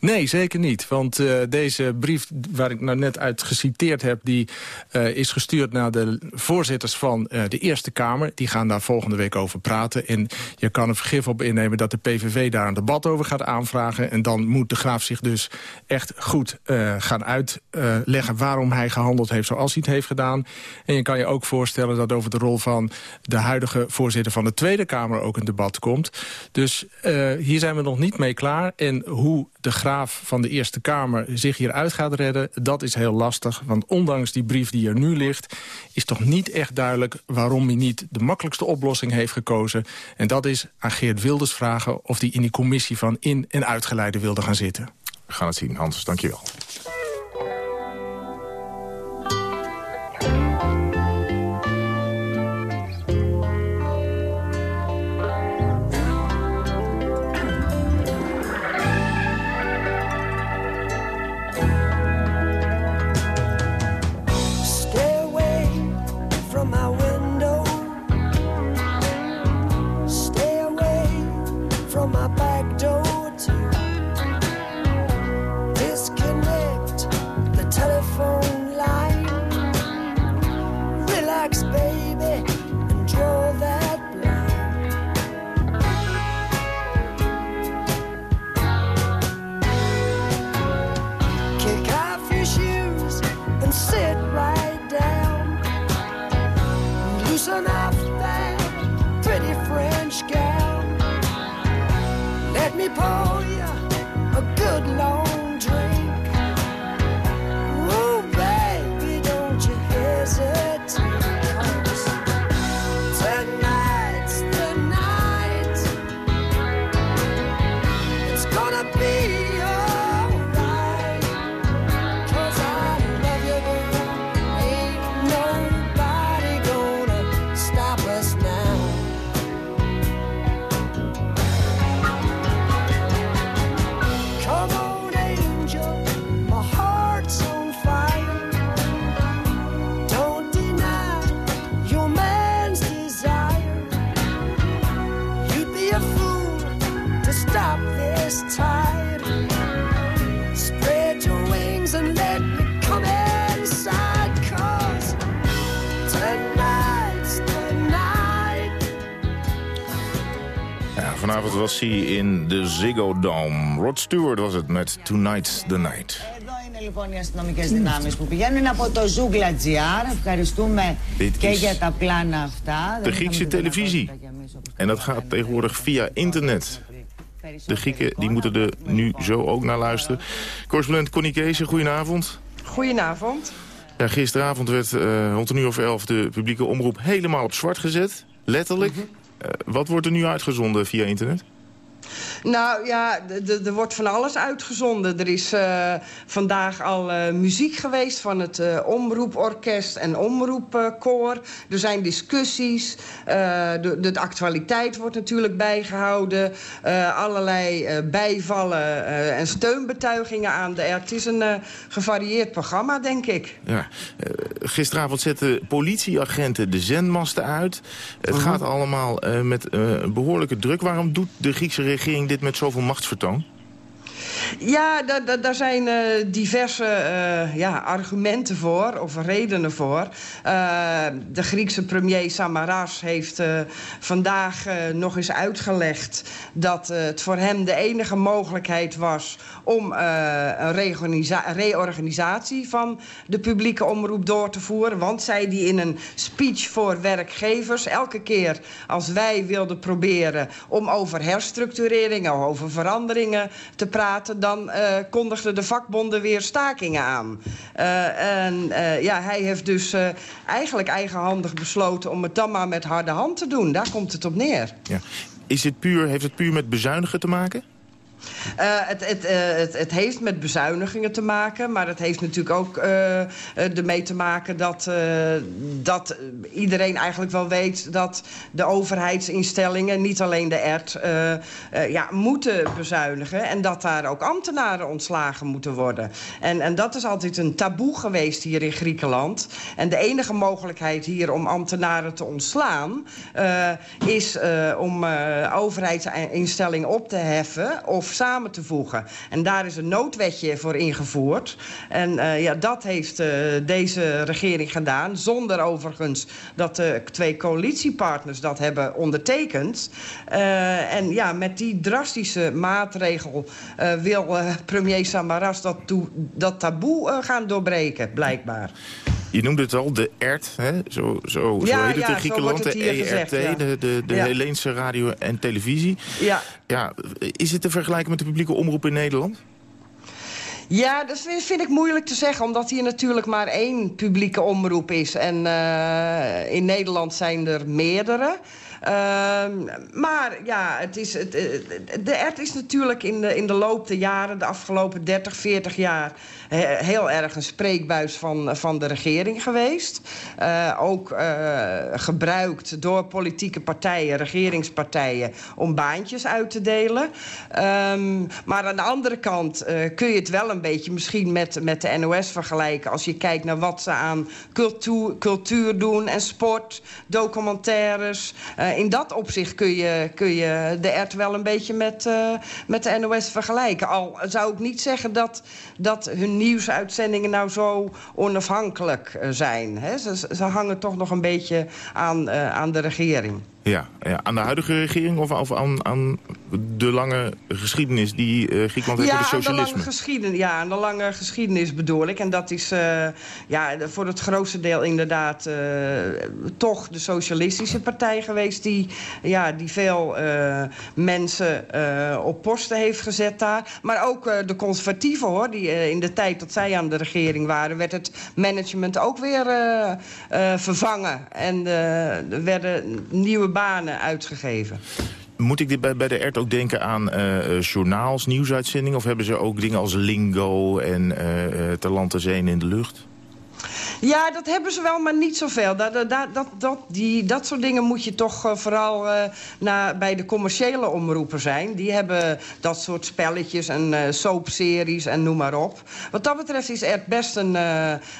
Nee, zeker niet. Want uh, deze brief waar ik nou net uit geciteerd heb... die uh, is gestuurd naar de voorzitters van uh, de Eerste Kamer. Die gaan daar volgende week over praten. En je kan er vergif op innemen dat de PVV daar een debat over gaat aanvragen. En dan moet de graaf zich dus echt goed gaan uitleggen... waarom hij gehandeld heeft zoals hij het heeft gedaan. En je kan je ook voorstellen dat over de rol van de huidige voorzitter van de Tweede Kamer... ook een debat komt. Dus hier zijn we nog niet mee klaar. En hoe de graaf van de Eerste Kamer zich hieruit gaat redden... dat is heel lastig, want ondanks die brief die er nu ligt... is toch niet echt duidelijk waarom hij niet de makkelijkste oplossing heeft gekozen. En dat is aan Geert Wilders vragen of hij in die commissie van in- en uitgeleide wilde gaan zitten. We gaan het zien. Hans, dankjewel. Oh. Vanavond was hij in de Ziggo Dome. Rod Stewart was het met Tonight's the Night. είναι λοιπόν οι αστυνομικέ δυνάμει που πηγαίνουν. Είναι από το Zoogla GR. Ευχαριστούμε Dit και is για τα πλάνα αυτά. de Griekse televisie. En dat gaat tegenwoordig via internet. De Grieken die moeten er nu zo ook naar luisteren. Correspondent Connie Kees, goedenavond. Goedenavond. Ja, gisteravond werd uh, rond een uur of elf de publieke omroep helemaal op zwart gezet. Letterlijk. Mhm. Uh, wat wordt er nu uitgezonden via internet? Nou ja, er wordt van alles uitgezonden. Er is uh, vandaag al uh, muziek geweest van het uh, omroeporkest en omroepkoor. er zijn discussies. De, de, actualiteit wordt natuurlijk bijgehouden. allerlei bijvallen en steunbetuigingen aan de Het is een gevarieerd programma, denk ik. Ja. gisteravond zetten politieagenten de zendmasten uit. Het Mhm. gaat allemaal met behoorlijke druk. Waarom doet de Griekse regering dit met zoveel machtsvertoon? Ja, da- da- daar zijn eh, diverse eh, ja, argumenten voor, of redenen voor. Eh, de Griekse premier Samaras heeft vandaag nog eens uitgelegd... dat het voor hem de enige mogelijkheid was om een reorganisa- reorganisatie van de publieke omroep door te voeren. Want, zei hij in een speech voor werkgevers... elke keer als wij wilden proberen om over herstructureringen... of over veranderingen te praten... dan eh, kondigden de vakbonden weer stakingen aan. Eh, en eh, ja, hij heeft dus eigenlijk eigenhandig besloten... om het dan maar met harde hand te doen. Daar komt het op neer. Ja. Is het puur, heeft het puur met bezuinigen te maken? Uh, het, het, uh, het, het, heeft met bezuinigingen te maken, maar het heeft natuurlijk ook uh, ermee te maken dat, dat iedereen eigenlijk wel weet dat de overheidsinstellingen, niet alleen de ERT, ja, moeten bezuinigen en dat daar ook ambtenaren ontslagen moeten worden. En, en dat is altijd een taboe geweest hier in Griekenland. En de enige mogelijkheid hier om ambtenaren te ontslaan is om overheidsinstellingen op te heffen of samen te voegen. En daar is een noodwetje voor ingevoerd. En uh, ja, dat heeft uh, deze regering gedaan... zonder overigens dat de twee coalitiepartners dat hebben ondertekend. Uh, en ja, met die drastische maatregel wil premier Samaras dat, dat taboe gaan doorbreken, blijkbaar. Je noemde het al, de ERT, hè? Zo, zo, ja, zo heet het ja, in Griekenland, de ERT, gezegd, ja. de, de, de. Helleense radio en televisie. Ja. Ja, is het te vergelijken met de publieke omroep in Nederland? Ja, dat vind, vind ik moeilijk te zeggen, omdat hier natuurlijk maar één publieke omroep is. En uh, in Nederland zijn er meerdere. Uh, maar ja, het is, het, de ERT is natuurlijk in de, in de loop der jaren, de afgelopen 30, 40 jaar... heel erg een spreekbuis van, van de regering geweest. Uh, ook uh, gebruikt door politieke partijen, regeringspartijen... om baantjes uit te delen. Um, maar aan de andere kant uh, kun je het wel een beetje misschien met, met de NOS vergelijken... als je kijkt naar wat ze aan cultuur, cultuur doen en sport, documentaires... In dat opzicht kun je, kun je de ERT wel een beetje met, met de NOS vergelijken. Al zou ik niet zeggen dat, dat hun nieuwsuitzendingen nou zo onafhankelijk uh, zijn. Hè? Ze, ze hangen toch nog een beetje aan, uh, aan de regering. Ja, ja, aan de huidige regering of, of aan, aan de lange geschiedenis die uh, Griekenland heeft ja, het Aan de socialisme? lange geschiedenis, ja, aan de lange geschiedenis bedoel ik. En dat is uh, ja, voor het grootste deel inderdaad uh, toch de socialistische partij geweest... die, ja, die veel mensen op posten heeft gezet daar. Maar ook de conservatieven, hoor. Die, in de tijd dat zij aan de regering waren... werd het management ook weer vervangen. En er werden nieuwe banen uitgegeven. Moet ik dit bij, de ERT ook denken aan uh, journaals, nieuwsuitzendingen... of hebben ze ook dingen als lingo en uh, te land, te zee en in de lucht? Ja, dat hebben ze wel, maar niet zoveel. Dat, dat, dat, dat, die, dat soort dingen moet je toch uh, vooral naar, bij de commerciële omroepen zijn. Die hebben dat soort spelletjes en uh, soapseries en noem maar op. Wat dat betreft is er best een,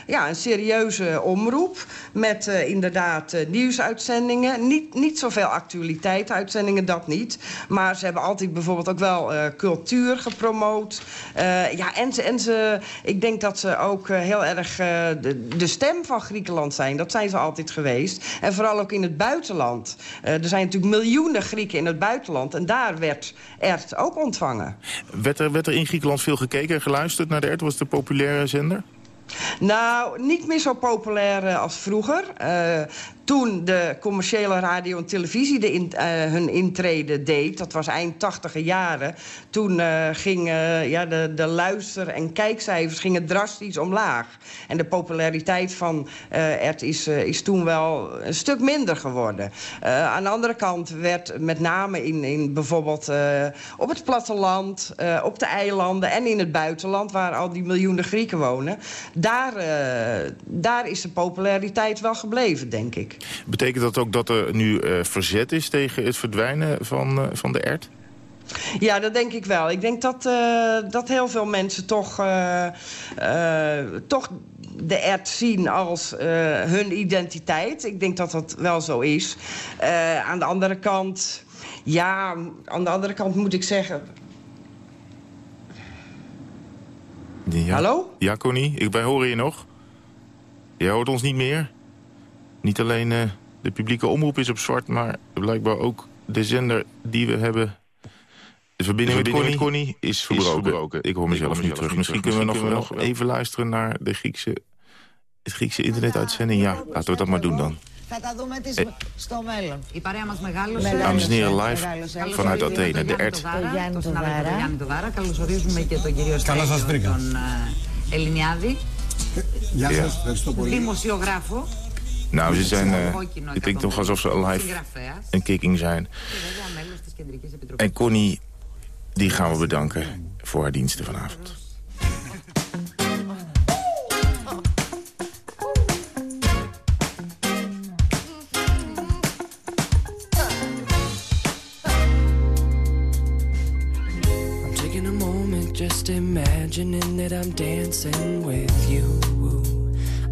ja, een serieuze omroep. Met inderdaad nieuwsuitzendingen. Niet, niet zoveel actualiteitsuitzendingen, dat niet. Maar ze hebben altijd bijvoorbeeld ook wel cultuur gepromoot. ja, en en ze, ik denk dat ze ook heel erg de, de stem van Griekenland zijn. Dat zijn ze altijd geweest. En vooral ook in het buitenland. Uh, er zijn natuurlijk miljoenen Grieken in het buitenland. En daar werd ERT ook ontvangen. Werd er, werd er in Griekenland veel gekeken en geluisterd naar de ERT? Was het een populaire zender? Nou, niet meer zo populair uh, als vroeger. Uh, toen de commerciële radio en televisie de uh, hun intrede deed... dat was eind tachtiger jaren... toen uh, gingen ja, de, de luister- en kijkcijfers gingen drastisch omlaag. En de populariteit van uh, is, is toen wel een stuk minder geworden. aan de andere kant werd met name in, in bijvoorbeeld op het platteland... op de eilanden en in het buitenland... waar al die miljoenen Grieken wonen... daar, daar is de populariteit wel gebleven, denk ik. Betekent dat ook dat er nu uh, verzet is tegen het verdwijnen van, uh, van de ert? Ja, dat denk ik wel. Ik denk dat, uh, dat heel veel mensen toch, toch de ert zien als hun identiteit. Ik denk dat dat wel zo is. aan de andere kant... Ja, aan de andere kant moet ik zeggen... Ja. Hallo? Ja, Connie, ik, wij horen je nog. Je hoort ons niet meer Niet alleen uh, de publieke omroep is op zwart, maar blijkbaar ook de zender die we hebben. De verbinding, de verbinding met, Connie met Connie is verbroken. Is verbroken. Ik hoor mezelf, ik niet terug. Misschien kunnen we nog, we nog even luisteren naar de Griekse, het Griekse internetuitzending. Ja, laten we dat maar doen dan. Θα τα δούμε τις... στο μέλλον. Η παρέα μας μεγάλωσε. Dames en heren, live vanuit Athene, de ERT. Το Γιάννη το Βάρα. Καλωσορίζουμε και τον κύριο Στέλιο, τον Ελληνιάδη. Γεια σας, ευχαριστώ πολύ. Δημοσιογράφο. Nou, ze zijn, uh, het klinkt toch alsof ze live een kicking zijn. En Connie, die gaan we bedanken voor haar diensten vanavond. I'm taking a moment just imagining that I'm dancing with you.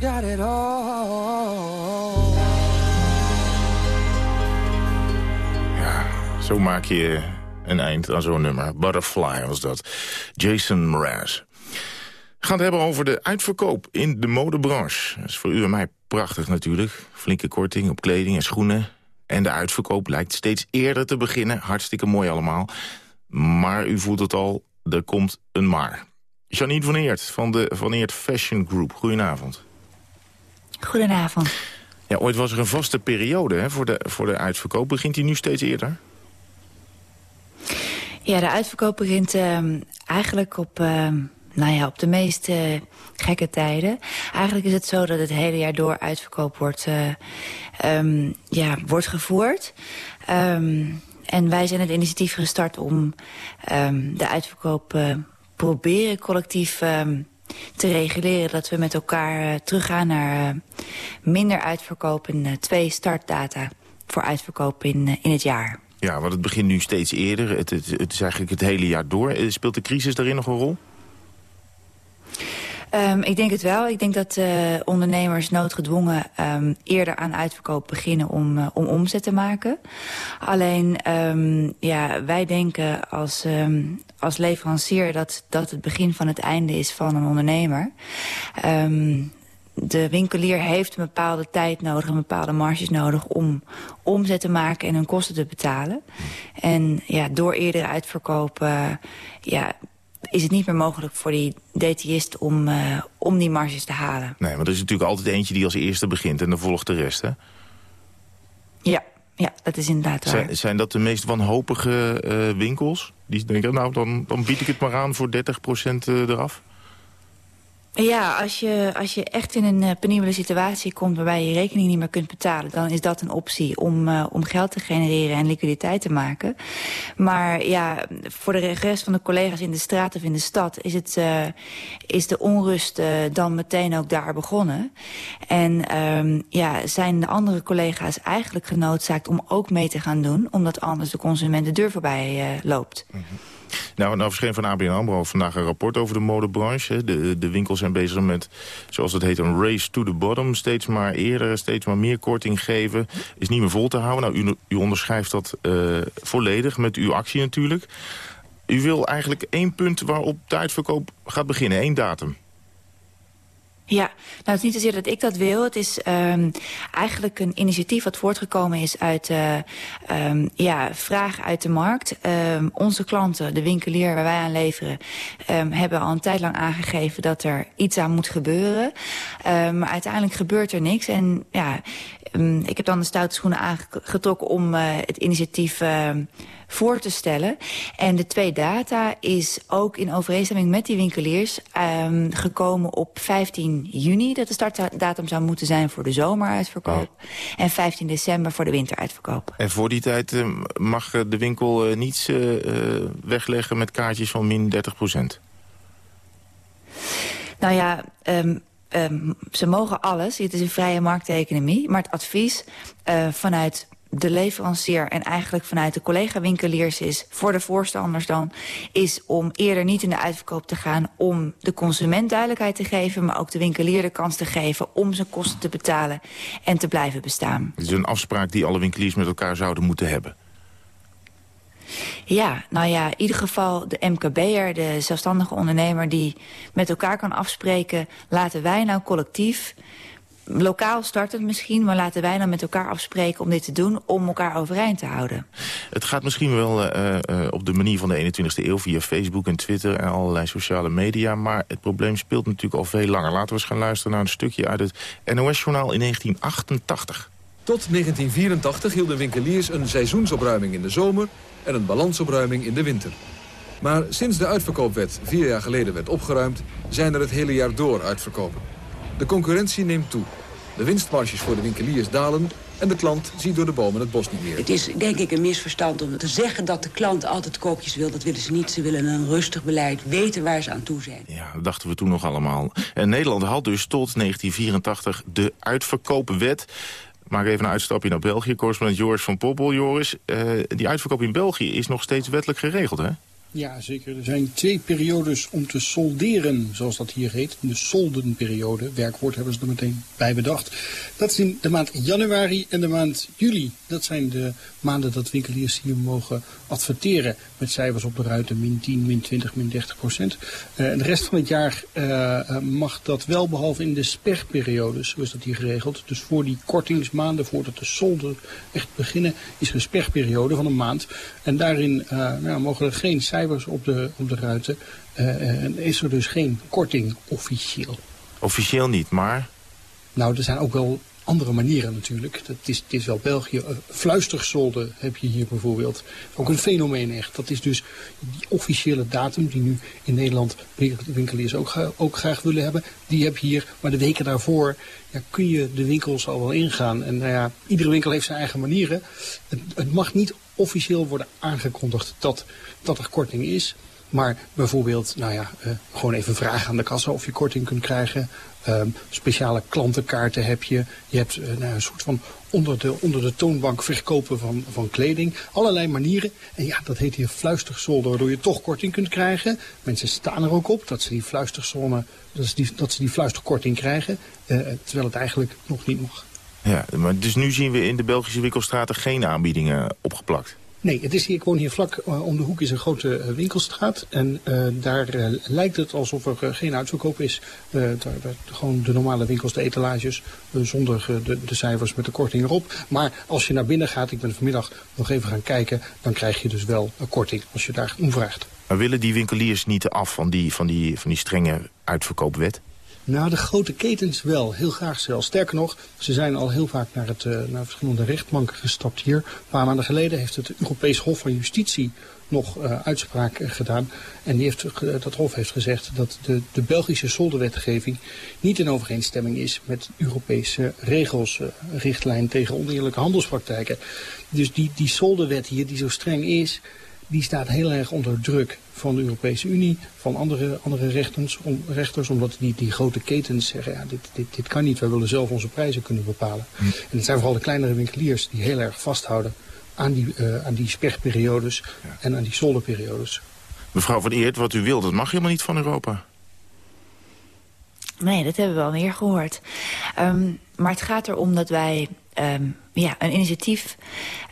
Got it all. Zo maak je een eind aan zo'n nummer. Butterfly was dat. Jason Mraz. We gaan het hebben over de uitverkoop in de modebranche. Dat is voor u en mij prachtig natuurlijk. Flinke korting op kleding en schoenen. En de uitverkoop lijkt steeds eerder te beginnen. Hartstikke mooi allemaal. Maar u voelt het al, er komt een maar. Janine van Eert van de Van Eert Fashion Group. Goedenavond. Goedenavond. Ja, ooit was er een vaste periode hè, voor, de, voor de uitverkoop. Begint die nu steeds eerder? Ja, de uitverkoop begint ehm, eigenlijk op, ehm, nou ja, op de meest eh, gekke tijden. Eigenlijk is het zo dat het hele jaar door uitverkoop wordt, eh, ehm, ja, wordt gevoerd. En wij zijn het initiatief gestart om de uitverkoop eh, proberen collectief te reguleren. Dat we met elkaar eh, teruggaan naar eh, minder uitverkoop en eh, twee startdata voor uitverkoop in, in het jaar. Ja, want het begint nu steeds eerder. Het, het, is eigenlijk het hele jaar door. Speelt de crisis daarin nog een rol? Ehm, ik denk het wel. Ik denk dat eh, ondernemers noodgedwongen ehm, eerder aan uitverkoop beginnen om, eh, om omzet te maken. Alleen, ehm, ja, wij denken als, als leverancier dat dat het begin van het einde is van een ondernemer. De winkelier heeft een bepaalde tijd nodig, een bepaalde marges nodig om omzet te maken en hun kosten te betalen. En ja, door eerder uitverkoop eh, ja, is het niet meer mogelijk voor die detailist om, eh, om die marges te halen. Nee, maar er is natuurlijk altijd eentje die als eerste begint en dan volgt de rest, hè? Ja, ja dat is inderdaad waar. Zijn, zijn dat de meest wanhopige eh, winkels? Die denken, nou, dan, dan bied ik het maar aan voor 30% eh, eraf? Ja, als je, als je echt in een eh, penibele situatie komt waarbij je rekening niet meer kunt betalen, dan is dat een optie om, eh, om geld te genereren en liquiditeit te maken. Maar ja, voor de rest van de collega's in de straat of in de stad is, het, eh, is de onrust dan meteen ook daar begonnen. En ehm, ja, zijn de andere collega's eigenlijk genoodzaakt om ook mee te gaan doen, omdat anders de consument de deur voorbij loopt. Nou, nou verscheen van ABN AMRO vandaag een rapport over de modebranche. De, de winkels zijn bezig met, zoals het heet, een race to the bottom. Steeds maar eerder, steeds maar meer korting geven. Is niet meer vol te houden. Nou, u, u onderschrijft dat eh, volledig met uw actie natuurlijk. U wil eigenlijk één punt waarop de uitverkoop gaat beginnen. één datum. Ja, nou het is niet zozeer dat ik dat wil. Het is um, eigenlijk een initiatief wat voortgekomen is uit uh, ja, vragen uit de markt. Um, onze klanten, de winkelier waar wij aan leveren, hebben al een tijd lang aangegeven dat er iets aan moet gebeuren. maar uiteindelijk gebeurt er niks. En ja, ik heb dan de stoute schoenen aangetrokken om uh, het initiatief voor te stellen. En de twee data is ook in overeenstemming met die winkeliers um, gekomen op 15 juni. Dat de startdatum zou moeten zijn voor de zomeruitverkoop. En 15 december voor de winteruitverkoop. En voor die tijd uh, mag de winkel uh, niets uh, wegleggen met kaartjes van min 30 procent? Nou ja... Um, Um, ze mogen alles. Het is een vrije markteconomie. Maar het advies uh, vanuit de leverancier en eigenlijk vanuit de collega-winkeliers is... voor de voorstanders dan, is om eerder niet in de uitverkoop te gaan... om de consument duidelijkheid te geven... maar ook de winkelier de kans te geven om zijn kosten te betalen... en te blijven bestaan. Het is een afspraak die alle winkeliers met elkaar zouden moeten hebben. Ja, nou ja, in ieder geval de MKB'er, de zelfstandige ondernemer... die met elkaar kan afspreken, laten wij nou collectief lokaal start het misschien, maar laten wij dan met elkaar afspreken om dit te doen, om elkaar overeind te houden. Het gaat misschien wel uh, uh, op de manier van de 21e eeuw via Facebook en Twitter en allerlei sociale media, maar het probleem speelt natuurlijk al veel langer. Laten we eens gaan luisteren naar een stukje uit het NOS-journaal in 1988. Tot 1984 hielden winkeliers een seizoensopruiming in de zomer en een balansopruiming in de winter. Maar sinds de uitverkoopwet vier jaar geleden werd opgeruimd, zijn er het hele jaar door uitverkopen. De concurrentie neemt toe. De winstmarges voor de winkeliers dalen en de klant ziet door de bomen het bos niet meer. Het is denk ik een misverstand om te zeggen dat de klant altijd koopjes wil. Dat willen ze niet. Ze willen een rustig beleid, weten waar ze aan toe zijn. Ja, dat dachten we toen nog allemaal. En Nederland had dus tot 1984 de uitverkoopwet. Maak even een uitstapje naar België. Correspondent Joris van Poppel. Joris, uh, die uitverkoop in België is nog steeds wettelijk geregeld, hè? Ja, zeker. Er zijn twee periodes om te solderen, zoals dat hier heet. De soldenperiode, werkwoord hebben ze er meteen bij bedacht. Dat is in de maand januari en de maand juli. Dat zijn de maanden dat winkeliers hier mogen adverteren met cijfers op de ruiten min 10, min 20, min 30 procent. Uh, de rest van het jaar uh, mag dat wel, behalve in de sperperiodes, zo is dat hier geregeld. Dus voor die kortingsmaanden, voordat de solden echt beginnen, is er een sperperiode van een maand. En daarin nou, mogen er geen cijfers op de, op de ruiten. en is er dus geen korting officieel. Officieel niet, maar... Nou, er zijn ook wel andere manieren natuurlijk. Dat is, het is wel België. Fluistersolden heb je hier bijvoorbeeld. Ook een fenomeen echt. Dat is dus die officiële datum die nu in Nederland winkeliers ook, ook graag willen hebben. Die heb je hier. Maar de weken daarvoor ja, kun je de winkels al wel ingaan. En nou ja, iedere winkel heeft zijn eigen manieren. Het, het mag niet officieel worden aangekondigd dat, dat er korting is. Maar bijvoorbeeld, nou ja, uh, gewoon even vragen aan de kassa of je korting kunt krijgen. Um, speciale klantenkaarten heb je. Je hebt uh, nou, een soort van onder de, onder de toonbank verkopen van, van kleding. Allerlei manieren. En ja, dat heet hier fluisterzolder, waardoor je toch korting kunt krijgen. Mensen staan er ook op dat ze die fluisterzone, dat ze die, dat ze die fluisterkorting krijgen. Terwijl het eigenlijk nog niet mag. Ja, maar dus nu zien we in de Belgische winkelstraten geen aanbiedingen opgeplakt. Nee, het is hier, ik woon hier vlak uh, om de hoek is een grote uh, winkelstraat. En uh, daar lijkt het alsof er geen uitverkoop is. Daar, daar, gewoon de normale winkels, de etalages, zonder de, de, cijfers met de korting erop. Maar als je naar binnen gaat, ik ben vanmiddag nog even gaan kijken, dan krijg je dus wel een korting als je daar om vraagt. Maar willen die winkeliers niet af van die, van die, van die strenge uitverkoopwet? Nou, de grote ketens wel, heel graag zelfs. Sterker nog, ze zijn al heel vaak naar, het, uh, naar verschillende rechtbanken gestapt hier. Een paar maanden geleden heeft het Europees Hof van Justitie nog uh, uitspraak uh, gedaan. En die heeft, dat Hof heeft gezegd dat de, de Belgische zolderwetgeving niet in overeenstemming is met Europese regels, richtlijn tegen oneerlijke handelspraktijken. Dus die, die zolderwet hier, die zo streng is, die staat heel erg onder druk van de Europese Unie, van andere, andere rechters, om, rechters, omdat die, die grote ketens zeggen, ja, dit, dit, dit kan niet, wij willen zelf onze prijzen kunnen bepalen. Hm. En het zijn vooral de kleinere winkeliers die heel erg vasthouden aan die, uh, aan die sperperiodes ja. en aan die zolderperiodes. Mevrouw van Eert, wat u wilt, dat mag helemaal niet van Europa. Nee, dat hebben we al meer gehoord. Um, maar het gaat erom dat wij um, ja, een initiatief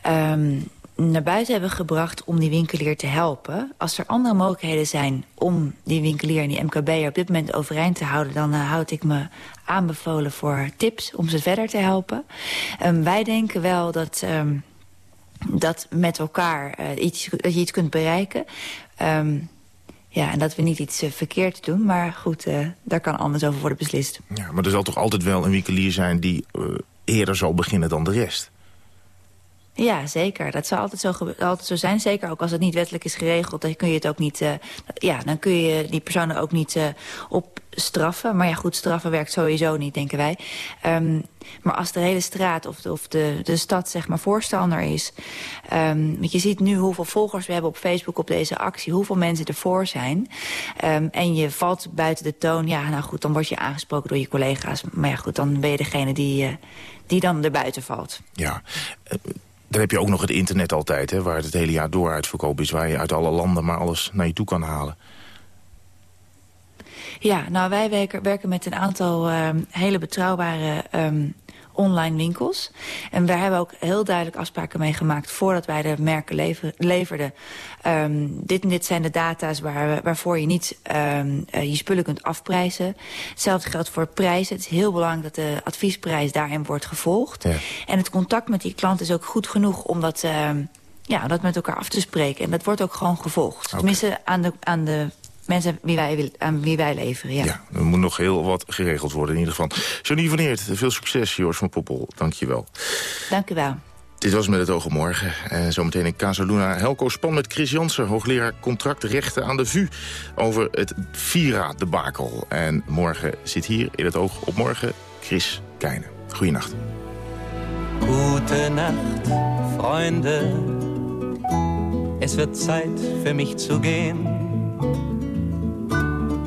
um, naar buiten hebben gebracht om die winkelier te helpen. Als er andere mogelijkheden zijn om die winkelier en die MKB'er op dit moment overeind te houden... dan uh, houd ik me aanbevolen voor tips om ze verder te helpen. Um, wij denken wel dat, um, dat met elkaar uh, iets, dat je iets kunt bereiken... Um, ja, en dat we niet iets uh, verkeerd doen. Maar goed, daar kan anders over worden beslist. Ja, maar er zal toch altijd wel een winkelier zijn die eerder zal beginnen dan de rest? Ja, zeker. Dat zal altijd zo, altijd zo zijn. Zeker ook als het niet wettelijk is geregeld. Dan kun je het ook niet. Uh, ja, dan kun je die personen ook niet uh, op straffen. Maar ja, goed, straffen werkt sowieso niet, denken wij. Um, maar als de hele straat of de, of de, de stad zeg maar voorstander is... Um, want je ziet nu hoeveel volgers we hebben op Facebook op deze actie... hoeveel mensen ervoor zijn. Um, en je valt buiten de toon, ja, nou goed, dan word je aangesproken door je collega's. Maar ja, goed, dan ben je degene die, uh, die dan erbuiten valt. Ja, dan heb je ook nog het internet altijd, hè, waar het het hele jaar door uitverkoop is... waar je uit alle landen maar alles naar je toe kan halen. Ja, nou wij werken, werken met een aantal uh, hele betrouwbare um, online winkels. En daar hebben we ook heel duidelijk afspraken mee gemaakt... voordat wij de merken lever, leverden. Um, dit, dit zijn de data's waar, waarvoor je niet um, uh, je spullen kunt afprijzen. Hetzelfde geldt voor prijzen. Het is heel belangrijk dat de adviesprijs daarin wordt gevolgd. Ja. En het contact met die klant is ook goed genoeg om dat... Uh, ja, dat met elkaar af te spreken. En dat wordt ook gewoon gevolgd. Okay. Tenminste, aan de, aan de mensen wie wij, aan wie wij leveren, ja. ja. Er moet nog heel wat geregeld worden in ieder geval. Johnny van Eert, veel succes, Joris van Poppel. Dank je wel. Dank u wel. Dit was met het oog op morgen. En zometeen in Casaluna Helco Span met Chris Jansen... hoogleraar contractrechten aan de VU... over het Vira-debakel. En morgen zit hier in het oog op morgen Chris Keijnen. Goeienacht. Gute Nacht, Freunde. Es wird Zeit für mich zu gehen.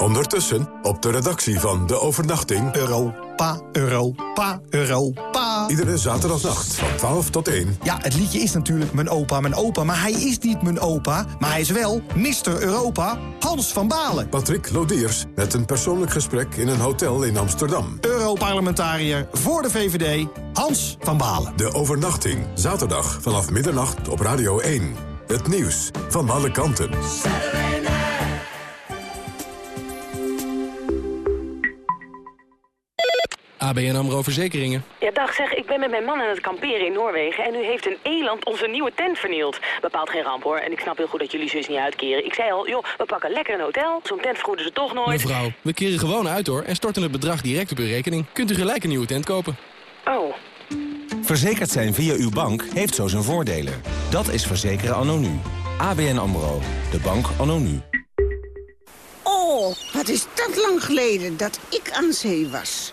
Ondertussen op de redactie van De Overnachting... Europa, Europa, Europa. Iedere zaterdagnacht van 12 tot 1. Ja, het liedje is natuurlijk Mijn opa, mijn opa. Maar hij is niet mijn opa, maar hij is wel Mr. Europa, Hans van Balen. Patrick Lodiers met een persoonlijk gesprek in een hotel in Amsterdam. Europarlementariër voor de VVD, Hans van Balen. De Overnachting, zaterdag vanaf middernacht op Radio 1. Het nieuws van alle kanten. ABN AMRO Verzekeringen. Ja, dag zeg, ik ben met mijn man aan het kamperen in Noorwegen... en nu heeft een eland onze nieuwe tent vernield. Bepaalt geen ramp, hoor. En ik snap heel goed dat jullie zus niet uitkeren. Ik zei al, joh, we pakken lekker een hotel. Zo'n tent vergoeden ze toch nooit. Mevrouw, we keren gewoon uit, hoor. En storten het bedrag direct op uw rekening. Kunt u gelijk een nieuwe tent kopen. Oh. Verzekerd zijn via uw bank heeft zo zijn voordelen. Dat is verzekeren anno nu. ABN AMRO. De bank anno nu. Oh, wat is dat lang geleden dat ik aan zee was.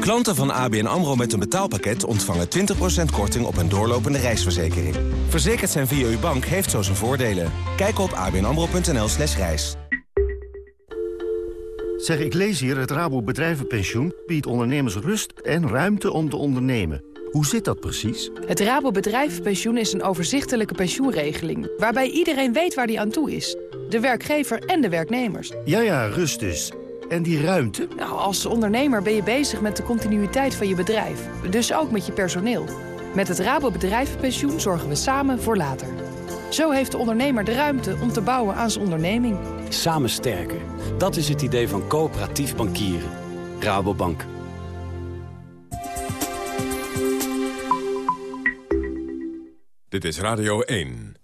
Klanten van ABN AMRO met een betaalpakket ontvangen 20% korting op een doorlopende reisverzekering. Verzekerd zijn via uw bank heeft zo zijn voordelen. Kijk op abnamro.nl slash reis. Zeg, ik lees hier, het Rabo Bedrijvenpensioen biedt ondernemers rust en ruimte om te ondernemen. Hoe zit dat precies? Het Rabo Bedrijvenpensioen is een overzichtelijke pensioenregeling... waarbij iedereen weet waar die aan toe is. De werkgever en de werknemers. Ja, ja, rust dus. En die ruimte? Nou, als ondernemer ben je bezig met de continuïteit van je bedrijf. Dus ook met je personeel. Met het Rabo Bedrijvenpensioen zorgen we samen voor later. Zo heeft de ondernemer de ruimte om te bouwen aan zijn onderneming. Samen sterker. Dat is het idee van coöperatief bankieren. Rabobank. Dit is Radio 1.